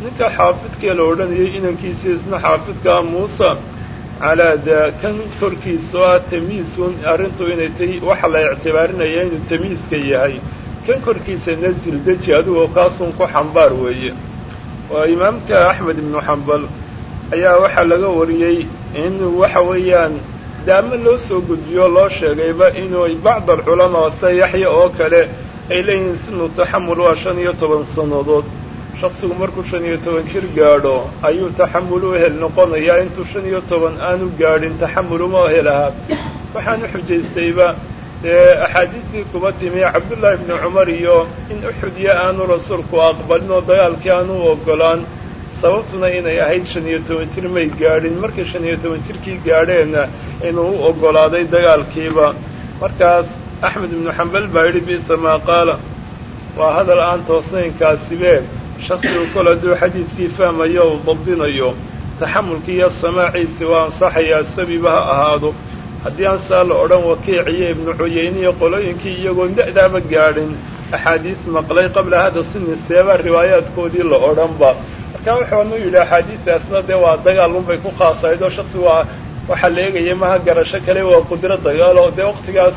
ninka xaafidkee la odhanayay inankiisii isna xaafidkaa muusa calaa daa kan korkiisa oo ah tamiisun arrintu inay tahy waxa la ictibaarinaya inuu tamiiska yahay. Kan korkiisa nazil deji adigoo kaasun ku xambaar weeye. Waa imaamka axmed ibnu xambal ayaa waxaa laga wariyey inuu waxa weeyaan daama loo soo gudbiyo loo sheegayba inuu bacd alculamaa sida yaxya oo kale ay leeyihiin sinu taxamul waa shan iyo toban sannadood shaksigu markuu shan iyo toban jir gaadho ayuu taxamul u hel noqonayaa intuu shan iyo toban aanu gaadhin taxamul uma helahaa waxaanu xujaystayba dee axaadiistii kuba timi cabdullaahi ibni cumar iyo in uxudya aanu rasuulku aqbalin oo dagaalkii aanu ogolaan sababtuna inay ahayd shan iyo toban jir may gaadhin markay shan iyo toban jirkii gaadheenna inuu u oggolaaday dagaalkiiba markaas axmed ibnu xambal baa yidhi bi'sa maa qaala waa hadal aan toosnaynkaasibe shaksigu kol hadduu xadiidkii fahmayo uu dabdinayo taxamulkii iyo samaaciisi waa ansaxayaa sabiba ha ahaado. Haddii aan saa la odhan wakiiciyo ibnu cuyeyne iyo qolooyinkii iyagoon da'daaba gaadhin axaadiis maqlay qabla hada sini seebaa riwaayaadkoodii la odhanba. Markaa wuxuunu yidhi axaadiistaasna dee waa dagaal unbay ku khaasayd oo shaksigu waa waxaa la eegaya maha garasho kale waa qudro dagaal oo dee waqtigaas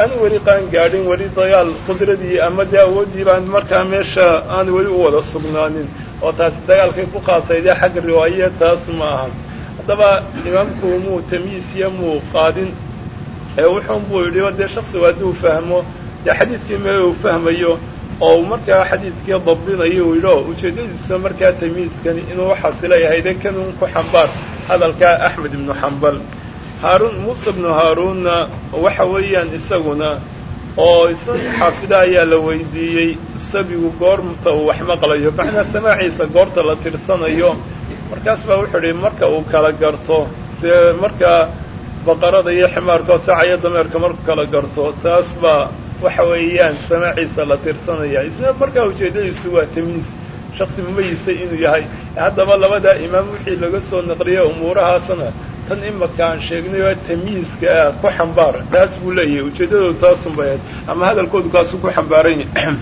aan weli qaan gaadhin weli dagaal qudradii ama dee awooddii baan markaa meesha aan weli u wada sugnaanin. Oo taasi dagaalkay ku khaasaydee xagga riwaayaya taas ma aha haddaba imaamku muu tamyiisiya muu qaadin. Ee wuxuun buu yidhi dee shaksigu hadduu fahmo. Dee xadiidkii meel uu fahmayo oo markaa xadiidkii dabdinayo uu yidhi o ujeeddadiisa markaa tamyiiskani inuu xasila yahayde kanun ku xambaar. Hadalkaa axmed ibnu xambal haaruun muuse bnu haaruunna waxa weeyaan isaguna oo isagii xaafida ayaa la weydiiyey sabigu goorta uu wax maqlayo macnaa samaaciisa goorta la tirsanayo. Markaas baa wuxuu idhi marka uu kala garto dee markaa baqarada iyo ximaarka oo saca iyo dameerka markuu kala garto taas baa waxa weeyaan samaaciisa la tirsanaya. Isna markaa ujeeddadiisu waa tamyiis shaksi mumayisa inuu yahay. Haddaba labadaa imaam wixii laga soo naqliyay umuurahaasna tan imaka aan sheegnay tamyiiska ah ku xambaar. Taas buu leeyahay. Ujeeddadoodu taasun ahayd. Ama hadalkoodu kaasuu ku xambaaran yahay.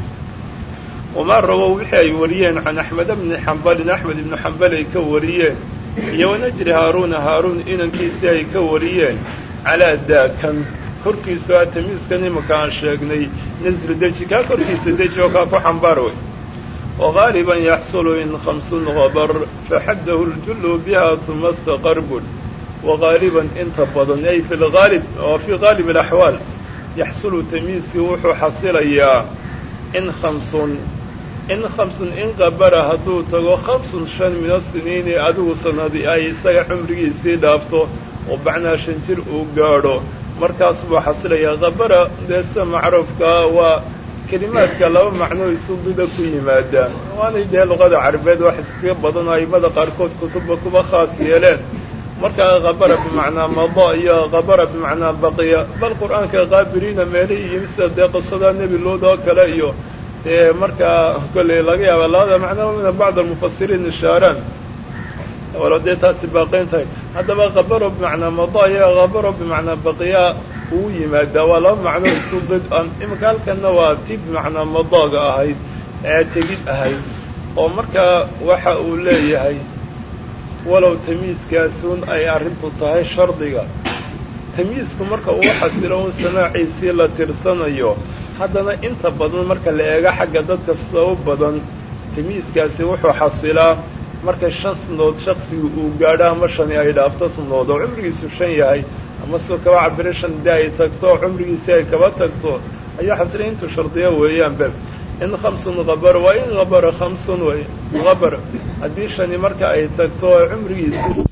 <clears throat> Wamaa rawow wixii ay wariyeen can axmed bni xambalin. Axmed ibnu xambal ay ka wariyeen. Iyo wanajri haaruuna haaruun inankiisii ay ka wariyeen. Calaa daakan. Korkiisa a tamyiiskan imaka aan sheegnay. Nasru deji. Kaa korkiisa deji oo kaa ku xambaar wey wagaaliban yaxsulu in khamsun qabar faxaddahu ljullu biha uma staqarbun wagaaliban inta badan ay fi lgaalib oo fii gaalib alaxwaal yaxsulu tamyiiskii wuxuu xasilayaa in khamsun in khamsun in qabara hadduu tago khamsun shan min asiniini adigu sanadi ay isaga cumrigiisii dhaafto oo bacnaa shan jir uu gaadho markaas buu xasilayaa qabara deese macruufkaa waa kelimaadka laba macnoo isudida ku yimaadaan waanay dee luqada carabeed wax iskaga badan aimada qaarkood kutuba kuba khaas yeeleen markaa qabara bimacnaa mada iyo qabara bimacnaa baqiya bal qur'aanka qaabiriina meelihii yimi sida dee qisada nebi luud oo kale iyo dee markaa kolley laga yaaba labada macnaa mina bacd almufasiriin ishaaraan walo dee taasi baaqayn tahay. Haddaba qabaro bimacnaa mada iyo qabaro bimacnaa baqiya uu yimaadaa waa laba macno isu did an iminka halkanna waa ti bimacnaa madaaga ahayd ee tegid ahayd oo markaa waxa uu leeyahay walow tamyiiskaasun ay arrintu tahay shardiga. Tamyiisku marka uu xasilo un samaaciisii la tirsanayo haddana inta badan marka la eego xagga dadka u badan tamyiiskaasi wuxuu xasilaa marka shan sanood shaksiga uu gaadho ama shani ay dhaafto sanood oo cumrigiisu shan yahay ama soo kaba cabire shan dee ay tagto cumrigiisii ay kaba tagto ayaa xasilay intuu shardiya weeyaan be in khamsun qabara waa in qabara khamsun wey qabar haddii shani marka ay tagto oo cumrigiisii